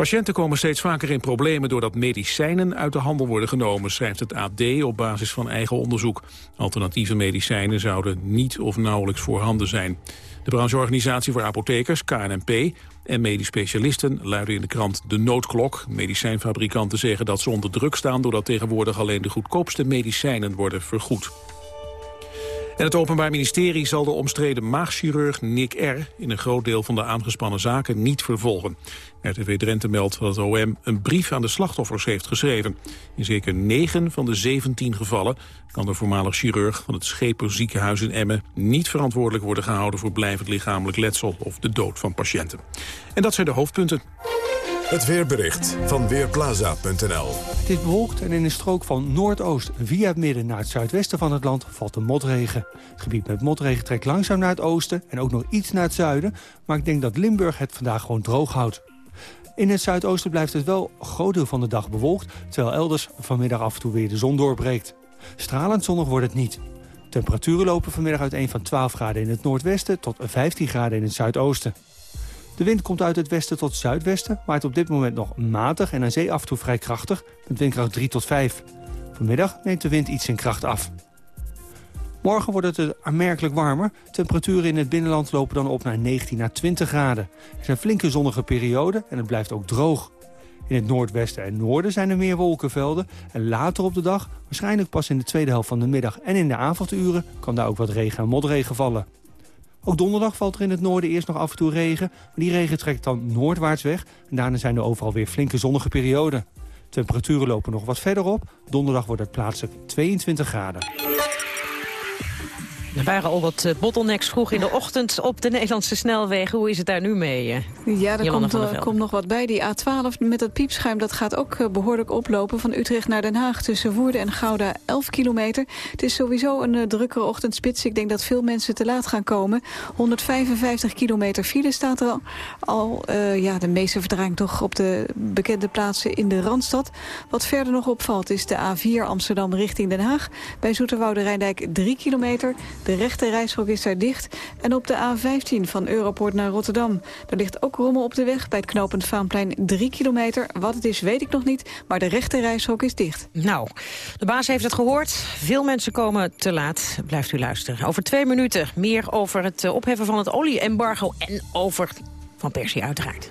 Patiënten komen steeds vaker in problemen doordat medicijnen uit de handel worden genomen, schrijft het AD op basis van eigen onderzoek. Alternatieve medicijnen zouden niet of nauwelijks voorhanden zijn. De brancheorganisatie voor apothekers, KNNP, en medisch specialisten luiden in de krant de noodklok. Medicijnfabrikanten zeggen dat ze onder druk staan doordat tegenwoordig alleen de goedkoopste medicijnen worden vergoed. En het Openbaar Ministerie zal de omstreden maagchirurg Nick R. in een groot deel van de aangespannen zaken niet vervolgen. RTV Drenthe meldt dat het OM een brief aan de slachtoffers heeft geschreven. In zeker 9 van de 17 gevallen kan de voormalig chirurg van het Scheper ziekenhuis in Emmen niet verantwoordelijk worden gehouden voor blijvend lichamelijk letsel of de dood van patiënten. En dat zijn de hoofdpunten. Het weerbericht van Weerplaza.nl Het is bewolkt en in een strook van noordoost via het midden naar het zuidwesten van het land valt de motregen. Het gebied met motregen trekt langzaam naar het oosten en ook nog iets naar het zuiden, maar ik denk dat Limburg het vandaag gewoon droog houdt. In het zuidoosten blijft het wel een groot deel van de dag bewolkt, terwijl elders vanmiddag af en toe weer de zon doorbreekt. Stralend zonnig wordt het niet. Temperaturen lopen vanmiddag uiteen van 12 graden in het noordwesten tot 15 graden in het zuidoosten. De wind komt uit het westen tot zuidwesten, waait op dit moment nog matig en aan zee af en toe vrij krachtig, met windkracht 3 tot 5. Vanmiddag neemt de wind iets in kracht af. Morgen wordt het aanmerkelijk warmer. Temperaturen in het binnenland lopen dan op naar 19 naar 20 graden. Er zijn flinke zonnige perioden en het blijft ook droog. In het noordwesten en noorden zijn er meer wolkenvelden. En later op de dag, waarschijnlijk pas in de tweede helft van de middag en in de avonduren... kan daar ook wat regen en motregen vallen. Ook donderdag valt er in het noorden eerst nog af en toe regen. Maar die regen trekt dan noordwaarts weg. En daarna zijn er overal weer flinke zonnige perioden. Temperaturen lopen nog wat verder op. Donderdag wordt het plaatselijk 22 graden. Er waren al wat eh, bottlenecks vroeg in de ochtend op de Nederlandse snelwegen. Hoe is het daar nu mee? Eh, ja, er komt, uh, komt, nog wat bij. Die A12 met dat piepschuim dat gaat ook uh, behoorlijk oplopen. Van Utrecht naar Den Haag tussen Woerden en Gouda 11 kilometer. Het is sowieso een uh, drukkere ochtendspits. Ik denk dat veel mensen te laat gaan komen. 155 kilometer file staat er al. al ja, de meeste vertraging toch op de bekende plaatsen in de Randstad. Wat verder nog opvalt is de A4 Amsterdam richting Den Haag. Bij Zoeterwoude Rijndijk 3 kilometer. De rechte reishok is daar dicht. En op de A15 van Europoort naar Rotterdam. Er ligt ook rommel op de weg bij het knooppunt Vaanplein 3 kilometer. Wat het is weet ik nog niet, maar de rechte reishok is dicht. Nou, de baas heeft het gehoord. Veel mensen komen te laat. Blijft u luisteren. Over twee minuten meer over het eh, opheffen van het olie-embargo... en over Van Persie uiteraard.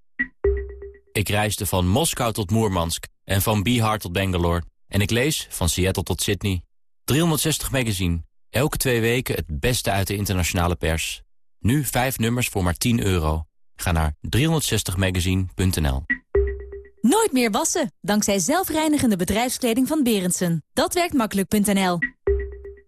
Ik reisde van Moskou tot Moermansk en van Bihar tot Bangalore. En ik lees van Seattle tot Sydney. 360 magazine. Elke twee weken het beste uit de internationale pers. Nu vijf nummers voor maar 10 euro. Ga naar 360magazine.nl Nooit meer wassen, dankzij zelfreinigende bedrijfskleding van Berendsen. Dat werkt makkelijk.nl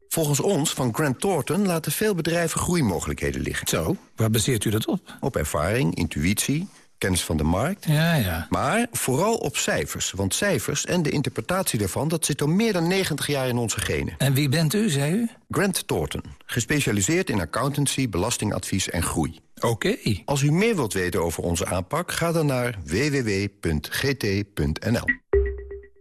Volgens ons van Grant Thornton laten veel bedrijven groeimogelijkheden liggen. Zo, waar baseert u dat op? Op ervaring, intuïtie kennis van de markt. Ja, ja. Maar vooral op cijfers. Want cijfers en de interpretatie daarvan... dat zit al meer dan 90 jaar in onze genen. En wie bent u, zei u? Grant Thornton. Gespecialiseerd in accountancy, belastingadvies en groei. Oké. Als u meer wilt weten over onze aanpak... ga dan naar www.gt.nl.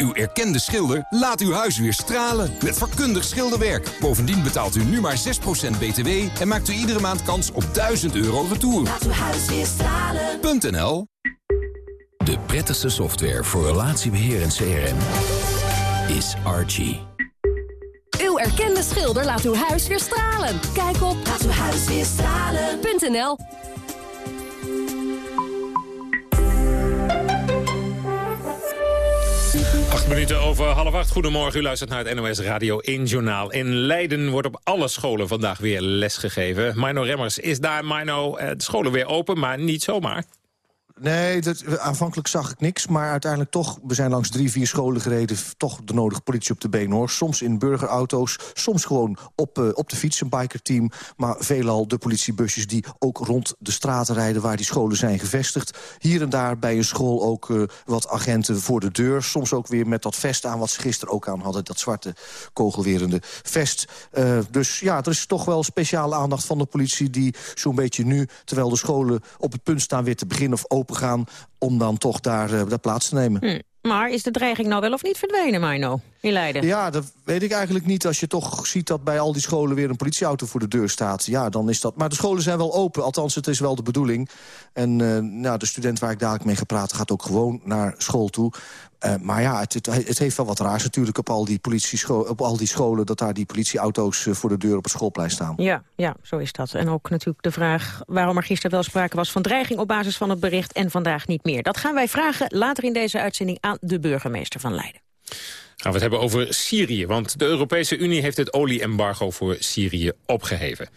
Uw erkende schilder laat uw huis weer stralen met vakkundig schilderwerk. Bovendien betaalt u nu maar 6% btw en maakt u iedere maand kans op 1000 euro retour. Laat uw huis weer stralen. .nl De prettigste software voor relatiebeheer en CRM is Archie. Uw erkende schilder laat uw huis weer stralen. Kijk op laatuwhuisweerstralen.nl minuten over half acht. Goedemorgen, u luistert naar het NOS Radio 1 Journaal. In Leiden wordt op alle scholen vandaag weer lesgegeven. Mino Remmers is daar. Mino, eh, de scholen weer open, maar niet zomaar. Nee, dat, aanvankelijk zag ik niks. Maar uiteindelijk toch, we zijn langs drie, vier scholen gereden... toch de nodige politie op de been, hoor. Soms in burgerauto's, soms gewoon op, uh, op de fiets, een bikerteam. Maar veelal de politiebusjes die ook rond de straten rijden... waar die scholen zijn gevestigd. Hier en daar bij een school ook uh, wat agenten voor de deur. Soms ook weer met dat vest aan wat ze gisteren ook aan hadden. Dat zwarte kogelwerende vest. Uh, dus ja, er is toch wel speciale aandacht van de politie... die zo'n beetje nu, terwijl de scholen op het punt staan weer te beginnen... of open gaan om dan toch daar, daar plaats te nemen. Hm. Maar is de dreiging nou wel of niet verdwenen, Marno, in Leiden? Ja, dat weet ik eigenlijk niet. Als je toch ziet dat bij al die scholen weer een politieauto voor de deur staat... ja, dan is dat... Maar de scholen zijn wel open, althans het is wel de bedoeling. En uh, nou, de student waar ik dadelijk mee ga praten gaat ook gewoon naar school toe. Uh, maar ja, het, het, heeft wel wat raars natuurlijk op al, die op al die scholen... dat daar die politieauto's uh, voor de deur op het schoolplein staan. Ja, ja, zo is dat. En ook natuurlijk de vraag waarom er gisteren wel sprake was... van dreiging op basis van het bericht en vandaag niet meer. Dat gaan wij vragen later in deze uitzending aan de burgemeester van Leiden. Gaan we het hebben over Syrië, want de Europese Unie heeft het olieembargo voor Syrië opgeheven.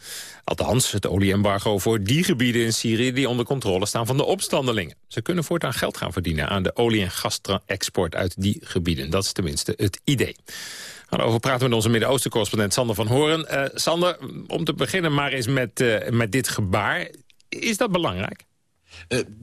Althans, het olieembargo voor die gebieden in Syrië die onder controle staan van de opstandelingen. Ze kunnen voortaan geld gaan verdienen aan de olie- en gasexport uit die gebieden. Dat is tenminste het idee. Gaan over praten met onze Midden-Oosten-correspondent Sander van Horen. Uh, Sander, om te beginnen maar eens met, uh, met dit gebaar. Is dat belangrijk?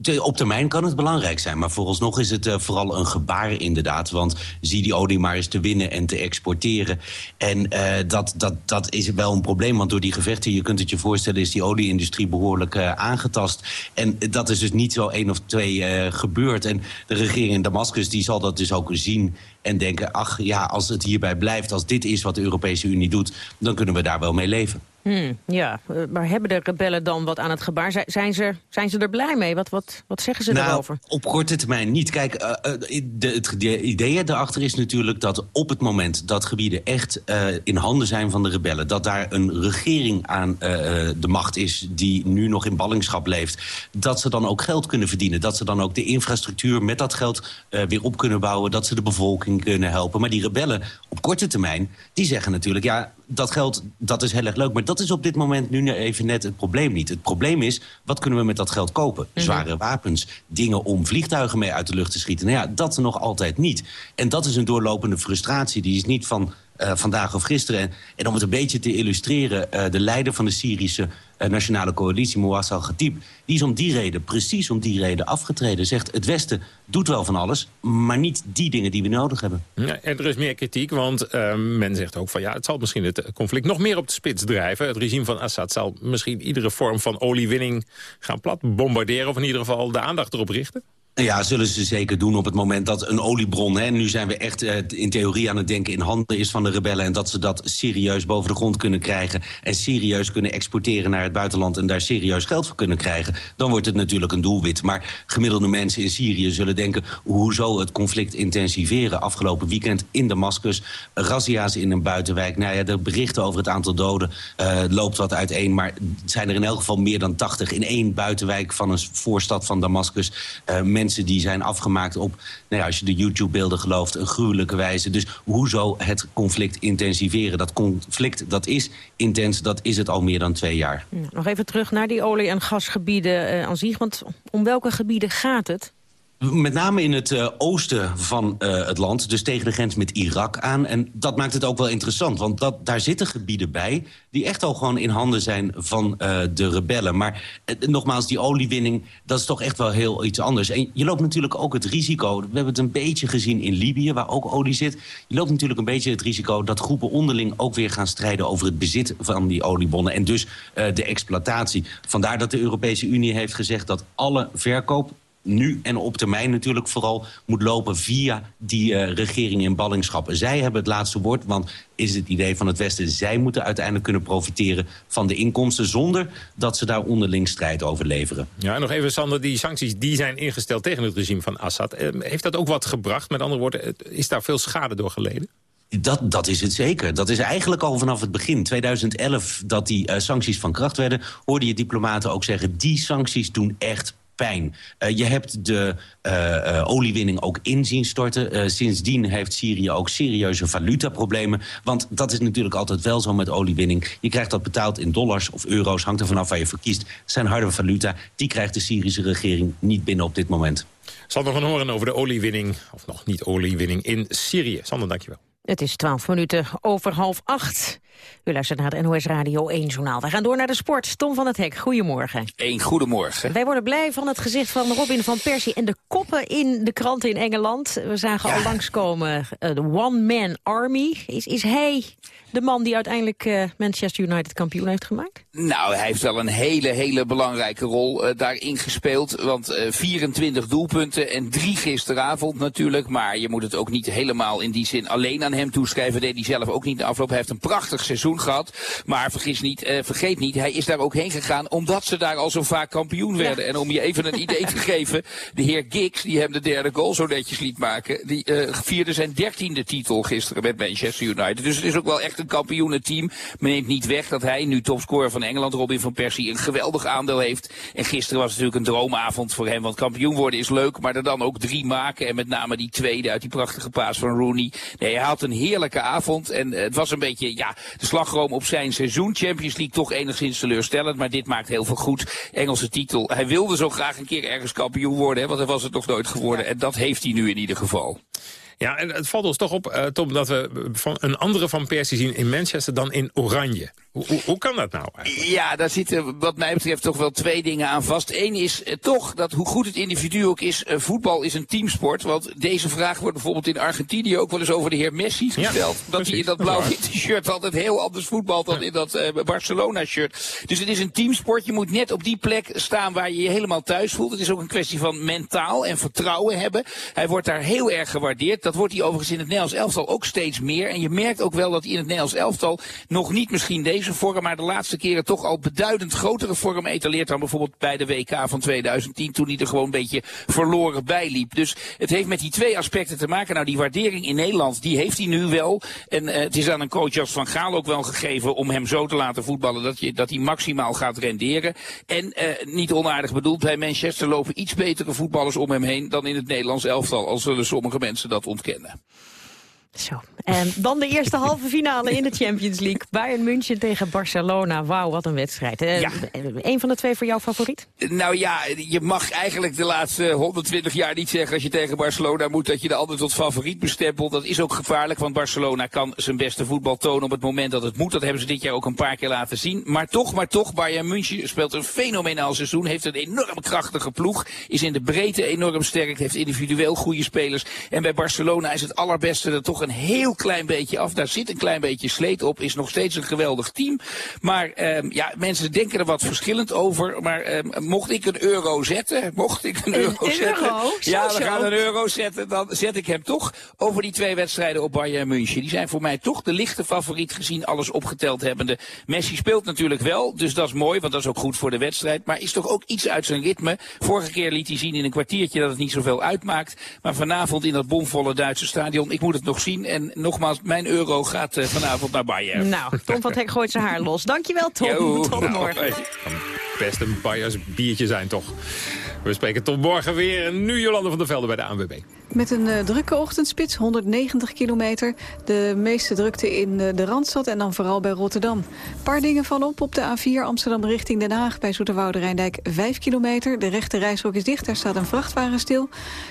Uh, op termijn kan het belangrijk zijn, maar vooralsnog is het uh, vooral een gebaar inderdaad. Want zie die olie maar eens te winnen en te exporteren. En uh, dat, dat, dat is wel een probleem, want door die gevechten... je kunt het je voorstellen, is die olieindustrie behoorlijk aangetast. En dat is dus niet zo één of twee gebeurd. En de regering in Damascus die zal dat dus ook zien en denken... ach ja, als het hierbij blijft, als dit is wat de Europese Unie doet... dan kunnen we daar wel mee leven. Hmm, ja, eh, maar hebben de rebellen dan wat aan het gebaar? Zijn ze, zijn ze er blij mee? Wat, wat, wat zeggen ze nou, daarover? Op korte termijn niet. Kijk, uh, de, het de idee daarachter is natuurlijk dat op het moment dat gebieden echt uh, in handen zijn van de rebellen... dat daar een regering aan de macht is die nu nog in ballingschap leeft... dat ze dan ook geld kunnen verdienen. Dat ze dan ook de infrastructuur met dat geld weer op kunnen bouwen. Dat ze de bevolking kunnen helpen. Maar die rebellen op korte termijn, die zeggen natuurlijk... ja, dat geld, dat is heel erg leuk. Maar dat is op dit moment nu even net het probleem niet. Het probleem is, wat kunnen we met dat geld kopen? Mhm. Zware wapens, dingen om vliegtuigen mee uit de lucht te schieten. Nou ja, dat nog altijd niet. En dat is een doorlopende frustratie. Die is niet van uh, vandaag of gisteren. En, om het een beetje te illustreren... Uh, de leider van de Syrische uh, nationale coalitie, Mouassa al-Khatib... die is om die reden, precies om die reden, afgetreden. Zegt, het Westen doet wel van alles... maar niet die dingen die we nodig hebben. Ja, en er is meer kritiek, want men zegt ook van... ja, het zal misschien het conflict nog meer op de spits drijven. Het regime van Assad zal misschien iedere vorm van oliewinning gaan plat bombarderen... of in ieder geval de aandacht erop richten. Ja, zullen ze zeker doen op het moment dat een oliebron... Hè, nu zijn we echt uh, in theorie aan het denken in handen is van de rebellen... en dat ze dat serieus boven de grond kunnen krijgen... en serieus kunnen exporteren naar het buitenland... en daar serieus geld voor kunnen krijgen... dan wordt het natuurlijk een doelwit. Maar gemiddelde mensen in Syrië zullen denken... hoezo het conflict intensiveren. Afgelopen weekend in Damascus, razzia's in een buitenwijk. Nou ja, de berichten over het aantal doden uh, loopt wat uiteen... maar zijn er in elk geval meer dan 80 in één buitenwijk... van een voorstad van Damascus... Uh, mensen die zijn afgemaakt op, nou ja, als je de YouTube-beelden gelooft, een gruwelijke wijze. Dus hoezo het conflict intensiveren? Dat conflict, dat is intens, dat is het al meer dan twee jaar. Ja, nog even terug naar die olie- en gasgebieden aan zich, want om welke gebieden gaat het? Met name in het uh, oosten van uh, het land, dus tegen de grens met Irak aan. En dat maakt het ook wel interessant, want dat, daar zitten gebieden bij... die echt al gewoon in handen zijn van uh, de rebellen. Maar nogmaals, die oliewinning, dat is toch echt wel heel iets anders. En je loopt natuurlijk ook het risico, we hebben het een beetje gezien in Libië... waar ook olie zit. Je loopt natuurlijk een beetje het risico dat groepen onderling... ook weer gaan strijden over het bezit van die oliebonnen... en dus de exploitatie. Vandaar dat de Europese Unie heeft gezegd dat alle verkoop nu en op termijn natuurlijk vooral moet lopen via die uh, regering in ballingschap. Zij hebben het laatste woord, want is het idee van het Westen... zij moeten uiteindelijk kunnen profiteren van de inkomsten... zonder dat ze daar onderling strijd over leveren. Ja, en nog even, Sander, die sancties die zijn ingesteld tegen het regime van Assad. Eh, heeft dat ook wat gebracht? Met andere woorden, is daar veel schade door geleden? Dat, dat is het zeker. Dat is eigenlijk al vanaf het begin, 2011, dat die uh, sancties van kracht werden... hoorde je diplomaten ook zeggen, die sancties doen echt pijn. Uh, je hebt de uh, uh, oliewinning ook in zien storten. sindsdien heeft Syrië ook serieuze valutaproblemen. Want dat is natuurlijk altijd wel zo met oliewinning. Je krijgt dat betaald in dollars of euro's, hangt er vanaf waar je voor kiest. zijn harde valuta, die krijgt de Syrische regering niet binnen op dit moment. Sander van Horen over de oliewinning, of nog niet oliewinning, in Syrië. Sander, dankjewel. Het is twaalf minuten over half acht. U luistert naar het NOS Radio 1 Journaal. We gaan door naar de sport. Tom van het Hek, goedemorgen. Een goedemorgen. Wij worden blij van het gezicht van Robin van Persie... en de koppen in de kranten in Engeland. We zagen ja. al langskomen uh, de One Man Army. Is, is hij de man die uiteindelijk uh, Manchester United kampioen heeft gemaakt? Nou, hij heeft wel een hele, hele belangrijke rol uh, daarin gespeeld. Want uh, 24 doelpunten en drie gisteravond natuurlijk. Maar je moet het ook niet helemaal in die zin alleen aan hem toeschrijven. Deed hij zelf ook niet de afloop. Hij heeft een prachtig seizoen gehad. Maar vergis niet, uh, vergeet niet, hij is daar ook heen gegaan omdat ze daar al zo vaak kampioen werden. Ja. En om je even een idee te geven, de heer Giggs, die hem de derde goal zo netjes liet maken, die uh, vierde zijn dertiende titel gisteren met Manchester United. Dus het is ook wel echt een kampioenenteam. Men neemt niet weg dat hij, nu topscorer van Engeland, Robin van Persie, een geweldig aandeel heeft. En gisteren was het natuurlijk een droomavond voor hem, want kampioen worden is leuk, maar er dan ook drie maken. En met name die tweede uit die prachtige paas van Rooney. Nee, hij had een heerlijke avond en uh, het was een beetje, ja, de slagroom op zijn seizoen. Champions League toch enigszins teleurstellend, maar dit maakt heel veel goed. Engelse titel. Hij wilde zo graag een keer ergens kampioen worden, hè, want hij was het nog nooit geworden. En dat heeft hij nu in ieder geval. Ja, en het valt ons toch op, uh, Tom, dat we van een andere Van Persie zien in Manchester dan in Oranje. Hoe, hoe, hoe, kan dat nou eigenlijk? Ja, daar zitten wat mij betreft toch wel twee dingen aan vast. Eén is eh, toch dat hoe goed het individu ook is, eh, voetbal is een teamsport. Want deze vraag wordt bijvoorbeeld in Argentinië ook wel eens over de heer Messi gesteld. Ja, dat hij in dat blauw-witte shirt altijd heel anders voetbalt dan in dat uh, Barcelona-shirt. Dus het is een teamsport. Je moet net op die plek staan waar je je helemaal thuis voelt. Het is ook een kwestie van mentaal en vertrouwen hebben. Hij wordt daar heel erg gewaardeerd. Dat wordt hij overigens in het Nederlands elftal ook steeds meer. En je merkt ook wel dat hij in het Nederlands elftal nog niet misschien deze vorm, maar de laatste keren toch al beduidend grotere vorm etaleert dan bijvoorbeeld bij de WK van 2010, toen hij er gewoon een beetje verloren bij liep. Dus het heeft met die twee aspecten te maken. Nou, die waardering in Nederland, die heeft hij nu wel. En uh, het is aan een coach als Van Gaal ook wel gegeven om hem zo te laten voetballen dat, je, dat hij maximaal gaat renderen. En uh, niet onaardig bedoeld, bij Manchester lopen iets betere voetballers om hem heen dan in het Nederlands elftal, al zullen sommige mensen dat ontkennen. Zo. En dan de eerste halve finale in de Champions League. Bayern München tegen Barcelona. Wauw, wat een wedstrijd. Ja. Eén van de twee voor jouw favoriet? Nou ja, je mag eigenlijk de laatste 120 jaar niet zeggen... als je tegen Barcelona moet dat je de ander tot favoriet bestempelt. Dat is ook gevaarlijk, want Barcelona kan zijn beste voetbal tonen... op het moment dat het moet. Dat hebben ze dit jaar ook een paar keer laten zien. Maar toch, maar toch, Bayern München speelt een fenomenaal seizoen. Heeft een enorm krachtige ploeg. Is in de breedte enorm sterk. Heeft individueel goede spelers. En bij Barcelona is het allerbeste dat toch een heel klein beetje af. Daar zit een klein beetje sleet op. Is nog steeds een geweldig team. Maar um, ja, mensen denken er wat verschillend over. Maar um, mocht ik een euro zetten, mocht ik een euro een zetten. Euro? Ja, we gaan een euro zetten. Dan zet ik hem toch over die twee wedstrijden op Bayern München. Die zijn voor mij toch de lichte favoriet gezien alles opgeteld hebbende. Messi speelt natuurlijk wel, dus dat is mooi, want dat is ook goed voor de wedstrijd. Maar is toch ook iets uit zijn ritme. Vorige keer liet hij zien in een kwartiertje dat het niet zoveel uitmaakt. Maar vanavond in dat bomvolle Duitse stadion, ik moet het nog zien. En nogmaals, mijn euro gaat uh, vanavond naar Bayern. Nou, Tom van Hek gooit zijn haar los. Dankjewel, Tom. Yo. Tot Nou, morgen. hey, best een Bayers biertje zijn, toch? We spreken tot morgen weer. En nu Jolande van der Velde bij de ANWB. Met een uh, drukke ochtendspits, 190 kilometer. De meeste drukte in uh, de Randstad en dan vooral bij Rotterdam. Een paar dingen vallen op op de A4 Amsterdam richting Den Haag... bij Zoeterwoude Rijndijk 5 kilometer. De rechte reishok is dicht, daar staat een vrachtwagen stil.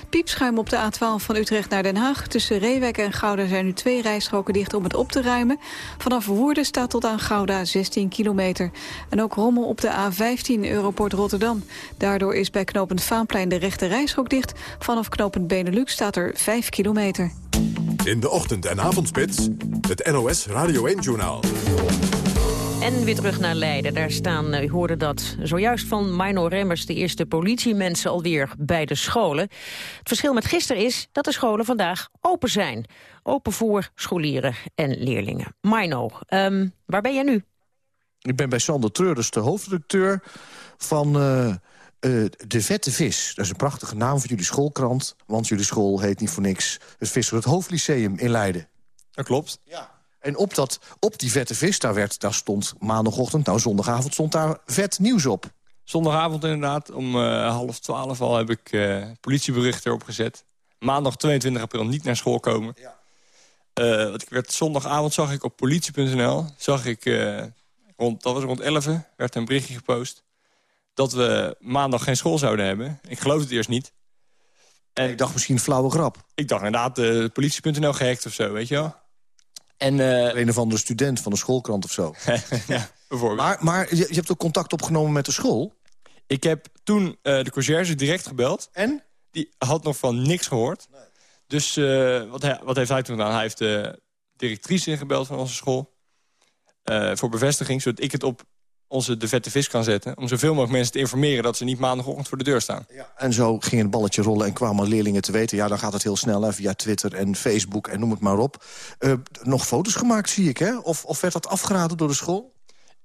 Piepschuim op de A12 van Utrecht naar Den Haag. Tussen Reewijk en Gouda zijn nu twee rijstroken dicht om het op te ruimen. Vanaf Woerden staat tot aan Gouda 16 kilometer. En ook rommel op de A15 Europort Rotterdam. Daardoor is bij knooppunt Vaanplein de rechte reishok dicht. Vanaf knooppunt Benelux staat er 5 kilometer. In de ochtend- en avondspits, het NOS Radio 1-journaal. En weer terug naar Leiden. Daar staan, uh, u hoorde dat zojuist van Mino Remmers... de eerste politiemensen alweer bij de scholen. Het verschil met gisteren is dat de scholen vandaag open zijn. Open voor scholieren en leerlingen. Mino, um, waar ben jij nu? Ik ben bij Sander Treurders, de hoofdredacteur van... Uh... Uh, de Vette Vis, dat is een prachtige naam voor jullie schoolkrant... want jullie school heet niet voor niks het Visser het Hoofdlyceum in Leiden. Dat klopt. Ja. En op, dat, op die Vette Vis, daar, werd, daar stond maandagochtend... nou zondagavond stond daar vet nieuws op. Zondagavond inderdaad, om uh, half twaalf al heb ik uh, politiebericht erop gezet. Maandag 22 april niet naar school komen. Ja. Uh, wat ik werd, zondagavond zag ik op politie.nl... zag ik, rond, dat was rond 11, werd een berichtje gepost dat we maandag geen school zouden hebben. Ik geloofde het eerst niet. En ik dacht misschien een flauwe grap. Ik dacht inderdaad uh, politie.nl gehackt of zo, weet je wel. En, uh, een of andere student van de schoolkrant of zo. ja, bijvoorbeeld. Maar, maar je, je, hebt ook contact opgenomen met de school? Ik heb toen uh, de conciërge direct gebeld. En? Die had nog van niks gehoord. Nee. Dus wat, hij, wat heeft hij toen gedaan? Hij heeft de directrice ingebeld van onze school. voor bevestiging, zodat ik het op onze de vette vis kan zetten... om zoveel mogelijk mensen te informeren dat ze niet maandagochtend voor de deur staan. Ja. En zo ging het balletje rollen en kwamen leerlingen te weten... ja, dan gaat het heel snel hè, via Twitter en Facebook en noem het maar op. Uh, nog foto's gemaakt, zie ik, hè? Of, of werd dat afgeraden door de school?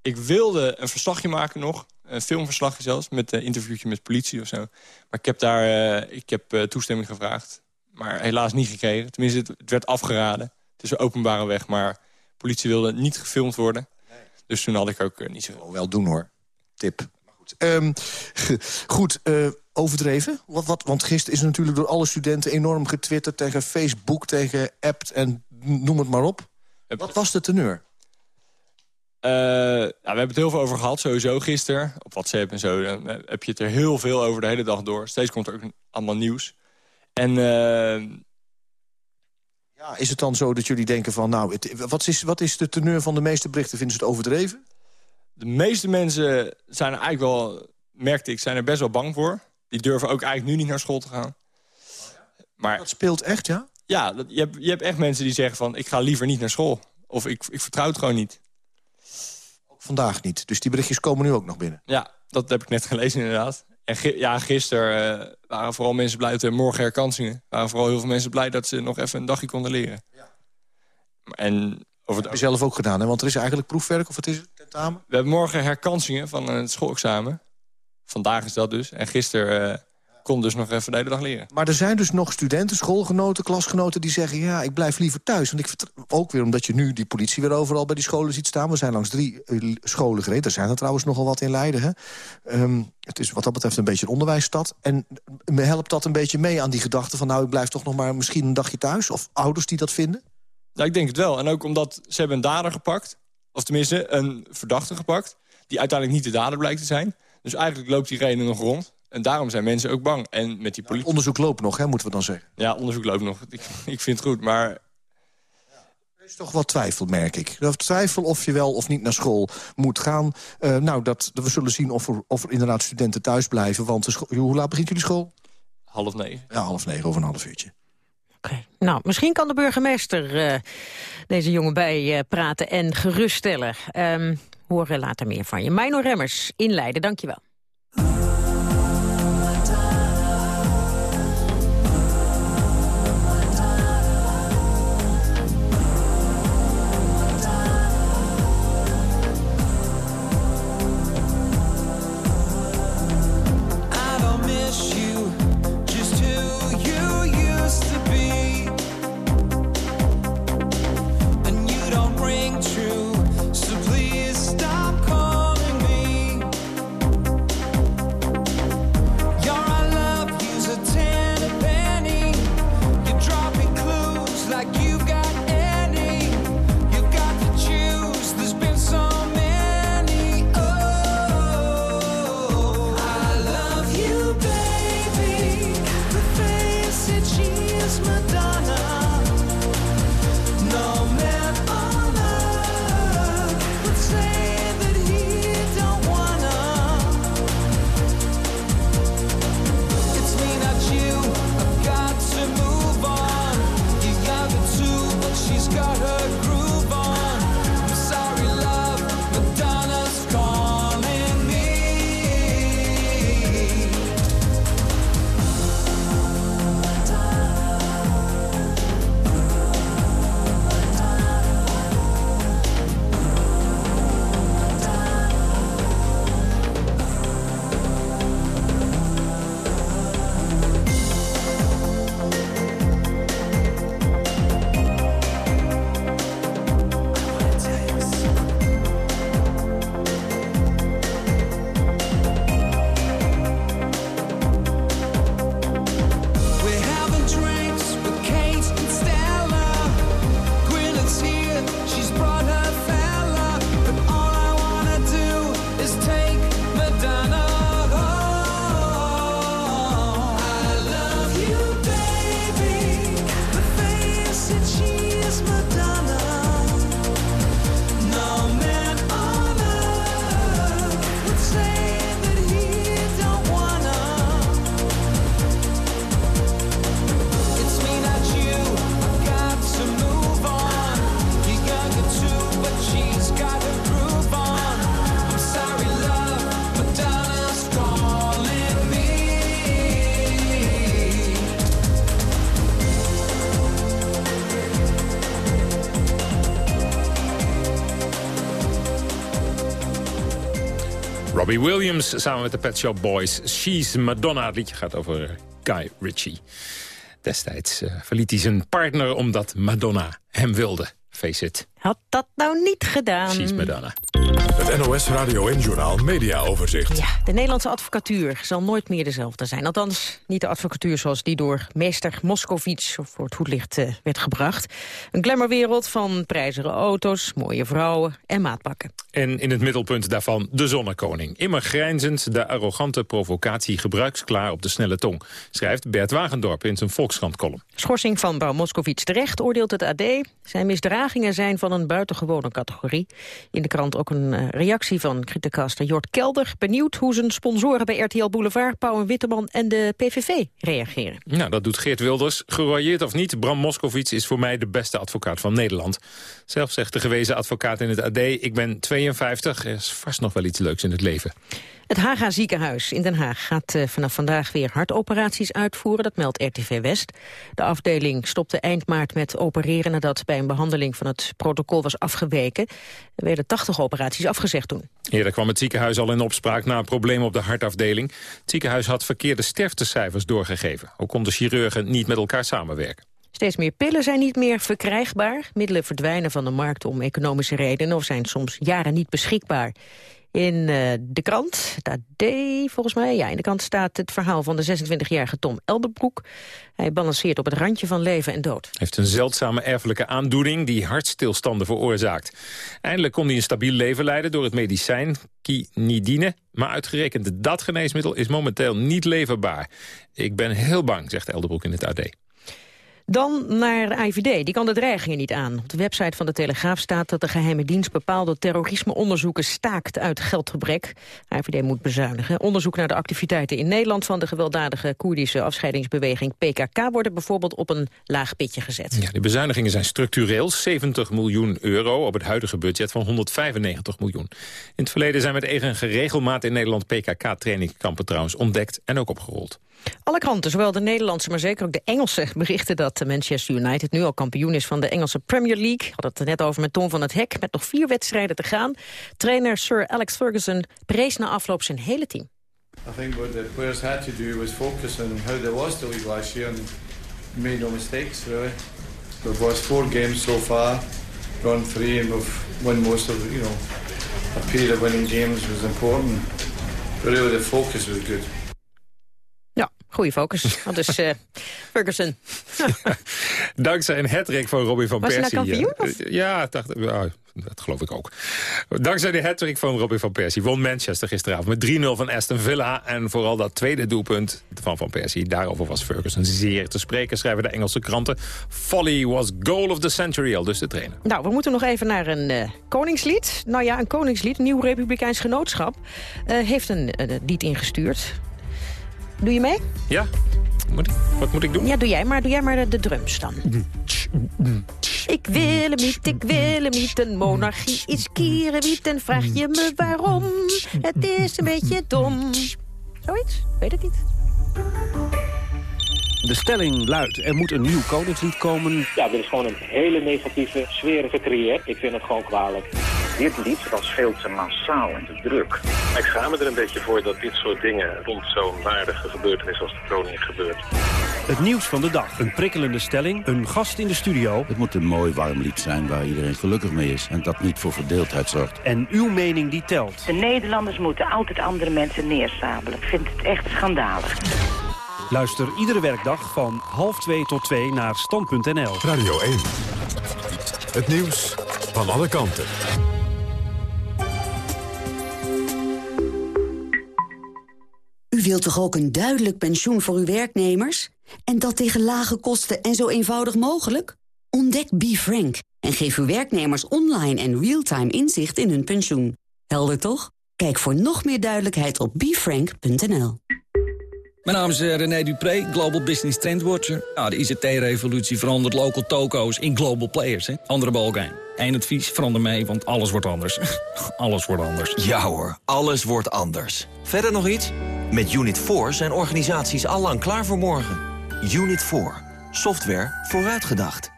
Ik wilde een verslagje maken nog, een filmverslagje zelfs... met een interviewtje met politie of zo. Maar ik heb daar uh, ik heb, uh, toestemming gevraagd. Maar helaas niet gekregen. Tenminste, het, het werd afgeraden. Het is een openbare weg, maar politie wilde niet gefilmd worden... Dus toen had ik ook uh, niet zo wel doen hoor. Tip. Maar goed, um, goed uh, overdreven. Wat, wat, want gisteren is natuurlijk door alle studenten enorm getwitterd... tegen Facebook, tegen appt en noem het maar op. Wat was de teneur? Uh, nou, we hebben het heel veel over gehad, sowieso gisteren. Op WhatsApp en zo. Dan heb je het er heel veel over de hele dag door. Steeds komt er ook allemaal nieuws. En uh, Ja, is het dan zo dat jullie denken van... nou, het, wat, is, wat is de teneur van de meeste berichten? Vinden ze het overdreven? De meeste mensen zijn er eigenlijk wel, merkte ik, zijn er best wel bang voor. Die durven ook eigenlijk nu niet naar school te gaan. Maar, dat speelt echt, ja? Ja, dat, je, hebt, je hebt echt mensen die zeggen van... ik ga liever niet naar school. Of ik, ik vertrouw het gewoon niet. Vandaag niet. Dus die berichtjes komen nu ook nog binnen? Ja, dat heb ik net gelezen inderdaad. En ja, gisteren uh, waren vooral mensen blij dat er morgen herkansingen. waren vooral heel veel mensen blij dat ze nog even een dagje konden leren. Ja. En over dat heb je zelf ook gedaan, hè? Want er is eigenlijk proefwerk, of wat is het, tentamen? We hebben morgen herkansingen van het schoolexamen. Vandaag is dat dus. En gisteren uh, kon dus nog even de hele dag leren. Maar er zijn dus nog studenten, schoolgenoten, klasgenoten... die zeggen, ja, ik blijf liever thuis. Want ik ook weer omdat je nu die politie weer overal bij die scholen ziet staan. We zijn langs drie uh, scholen gereden. Er zijn er trouwens nogal wat in Leiden. Hè? Um, het is wat dat betreft een beetje een onderwijsstad. En me helpt dat een beetje mee aan die gedachte van... nou, ik blijf toch nog maar misschien een dagje thuis? Of ouders die dat vinden? Ja, ik denk het wel. En ook omdat ze hebben een dader gepakt. Of tenminste, een verdachte gepakt. Die uiteindelijk niet de dader blijkt te zijn. Dus eigenlijk loopt die reden nog rond. En daarom zijn mensen ook bang. En met die politie... onderzoek loopt nog, hè, moeten we dan zeggen. Ja, onderzoek loopt nog. Ik, ik vind het goed, maar... Er is toch wat twijfel, merk ik. Er twijfel of je wel of niet naar school moet gaan. Uh, nou, dat, we zullen zien of er, of er inderdaad studenten thuis blijven. Want hoe laat begint jullie school? Half negen. Ja, half negen, over een half uurtje. Oké. Nou, misschien kan de burgemeester uh, deze jongen bij uh, praten en geruststellen. Um, horen later meer van je. Mino Remmers, inleiden, dankjewel. Robbie Williams samen met de Pet Shop Boys. She's Madonna. Het liedje gaat over Guy Ritchie. Destijds uh, verliet hij zijn partner omdat Madonna hem wilde. Face it. Had dat nou niet gedaan. She's Madonna. Het NOS Radio en Journal Media Overzicht. Ja, de Nederlandse advocatuur zal nooit meer dezelfde zijn. Althans, niet de advocatuur zoals die door meester Moskovits voor het voetlicht uh, werd gebracht. Een glamourwereld van prijzige auto's, mooie vrouwen en maatpakken. En in het middelpunt daarvan de zonnekoning. Immer grijnzend, de arrogante provocatie gebruiksklaar op de snelle tong. Schrijft Bert Wagendorp in zijn Volkskrant-column. Schorsing van Bouw Moskovits terecht, oordeelt het AD. Zijn misdragingen zijn van een buitengewone categorie. In de krant ook een uh, reactie van criticaster Jort Kelder. Benieuwd hoe zijn sponsoren bij RTL Boulevard, Pauw en Witteman en de PVV reageren. Nou, dat doet Geert Wilders. Geroyeerd of niet, Bram Moskowitz is voor mij de beste advocaat van Nederland. Zelf zegt de gewezen advocaat in het AD, ik ben 52, er is vast nog wel iets leuks in het leven. Het Haga ziekenhuis in Den Haag gaat uh, vanaf vandaag weer hartoperaties uitvoeren. Dat meldt RTV West. De afdeling stopte eind maart met opereren nadat bij een behandeling van het protocol was afgeweken. Er werden 80 operaties afgezegd toen. Eerder kwam het ziekenhuis al in opspraak na een probleem op de hartafdeling. Het ziekenhuis had verkeerde sterftecijfers doorgegeven. Ook konden chirurgen niet met elkaar samenwerken. Steeds meer pillen zijn niet meer verkrijgbaar. Middelen verdwijnen van de markt om economische redenen... of zijn soms jaren niet beschikbaar. In uh, de krant, het AD volgens mij, ja, in de krant staat het verhaal van de 26-jarige Tom Elderbroek. Hij balanceert op het randje van leven en dood. Heeft een zeldzame erfelijke aandoening die hartstilstanden veroorzaakt. Eindelijk kon hij een stabiel leven leiden door het medicijn quinidine. Maar uitgerekend dat geneesmiddel is momenteel niet leverbaar. Ik ben heel bang, zegt Elderbroek in het AD. Dan naar de IVD. Die kan de dreigingen niet aan. Op de website van de Telegraaf staat dat de geheime dienst bepaalde terrorismeonderzoeken staakt uit geldgebrek. IVD moet bezuinigen. Onderzoek naar de activiteiten in Nederland van de gewelddadige Koerdische afscheidingsbeweging PKK worden bijvoorbeeld op een laag pitje gezet. Ja, de bezuinigingen zijn structureel 70 miljoen euro op het huidige budget van 195 miljoen. In het verleden zijn met enige regelmaat in Nederland PKK-trainingkampen trouwens ontdekt en ook opgerold. Alle kranten, zowel de Nederlandse, maar zeker ook de Engelse... berichten dat Manchester United nu al kampioen is van de Engelse Premier League. Had het er net over met Tom van het Hek, met nog vier wedstrijden te gaan. Trainer Sir Alex Ferguson prees na afloop zijn hele team. I think what the players had to do was focus on how they lost the league last year and made no mistakes, really. We've lost four games so far, drawn three, and we've won most of, you know, a period of winning games was important. But really the focus was good. Goeie focus. Dat is uh, Ferguson. Dankzij een hattrick van Robin van Was Persie. Was hij nou kampioen? Uh, ja, dacht, uh, dat geloof ik ook. Dankzij de hattrick van Robin van Persie won Manchester gisteravond met 3-0 van Aston Villa. En vooral dat tweede doelpunt van Van Persie, daarover was Ferguson zeer te spreken, schrijven de Engelse kranten. Folly was goal of the century, al dus de trainer. Nou, we moeten nog even naar een uh, koningslied. Nou ja, een koningslied, Nieuw Republikeins Genootschap, uh, heeft een lied ingestuurd. Doe je mee? Ja. Moet ik, wat moet ik doen? Ja, doe jij maar, doe jij maar de, de drums dan. Ik wil hem niet, ik wil hem niet. Een monarchie is kierenwiet. En vraag je me waarom? Het is een beetje dom. Zoiets? Weet het niet. De stelling luidt, er moet een nieuw koningslied komen. Ja, er is gewoon een hele negatieve sfeer gecreëerd. Ik vind het gewoon kwalijk. Dit lied was veel te massaal en te druk. Ik schaam me er een beetje voor dat dit soort dingen rond zo'n waardige gebeurtenis als de koning gebeurt. Het nieuws van de dag. Een prikkelende stelling. Een gast in de studio. Het moet een mooi warm lied zijn waar iedereen gelukkig mee is. En dat niet voor verdeeldheid zorgt. En uw mening die telt. De Nederlanders moeten altijd andere mensen neersabelen. Ik vind het echt schandalig. Luister iedere werkdag van half 2 tot 2 naar stand.nl. Radio 1. Het nieuws van alle kanten. U wilt toch ook een duidelijk pensioen voor uw werknemers? En dat tegen lage kosten en zo eenvoudig mogelijk? Ontdek BeFrank en geef uw werknemers online en real-time inzicht in hun pensioen. Helder toch? Kijk voor nog meer duidelijkheid op befrank.nl. Mijn naam is René Dupré, Global Business Trend Watcher. Nou, de ICT-revolutie verandert local toko's in global players. Hè? Andere balkijn. Eén advies, verander mee, want alles wordt anders. alles wordt anders. Ja hoor, alles wordt anders. Verder nog iets? Met Unit 4 zijn organisaties allang klaar voor morgen. Unit 4. Software vooruitgedacht.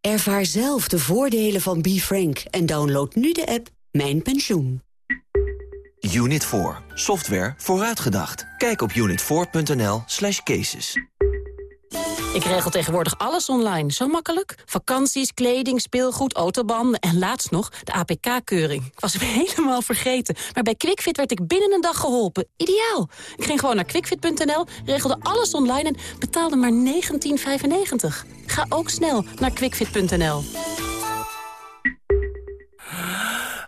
Ervaar zelf de voordelen van BeFrank en download nu de app Mijn Pensioen. Unit 4. Software vooruitgedacht. Kijk op unit4.nl slash cases. Ik regel tegenwoordig alles online. Zo makkelijk. Vakanties, kleding, speelgoed, autobanden en laatst nog de APK-keuring. Ik was helemaal vergeten. Maar bij QuickFit werd ik binnen een dag geholpen. Ideaal. Ik ging gewoon naar quickfit.nl, regelde alles online en betaalde maar 19,95. Ga ook snel naar quickfit.nl.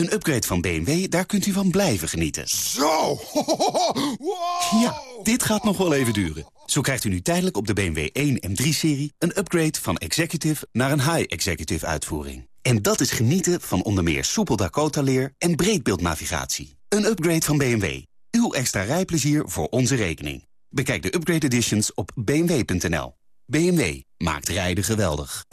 Een upgrade van BMW, daar kunt u van blijven genieten. Zo! Wow! Ja, dit gaat nog wel even duren. Zo krijgt u nu tijdelijk op de BMW 1 en 3-serie... een upgrade van executive naar een high-executive uitvoering. En dat is genieten van onder meer soepel Dakota-leer en breedbeeldnavigatie. Een upgrade van BMW. Uw extra rijplezier voor onze rekening. Bekijk de upgrade editions op bmw.nl. BMW maakt rijden geweldig.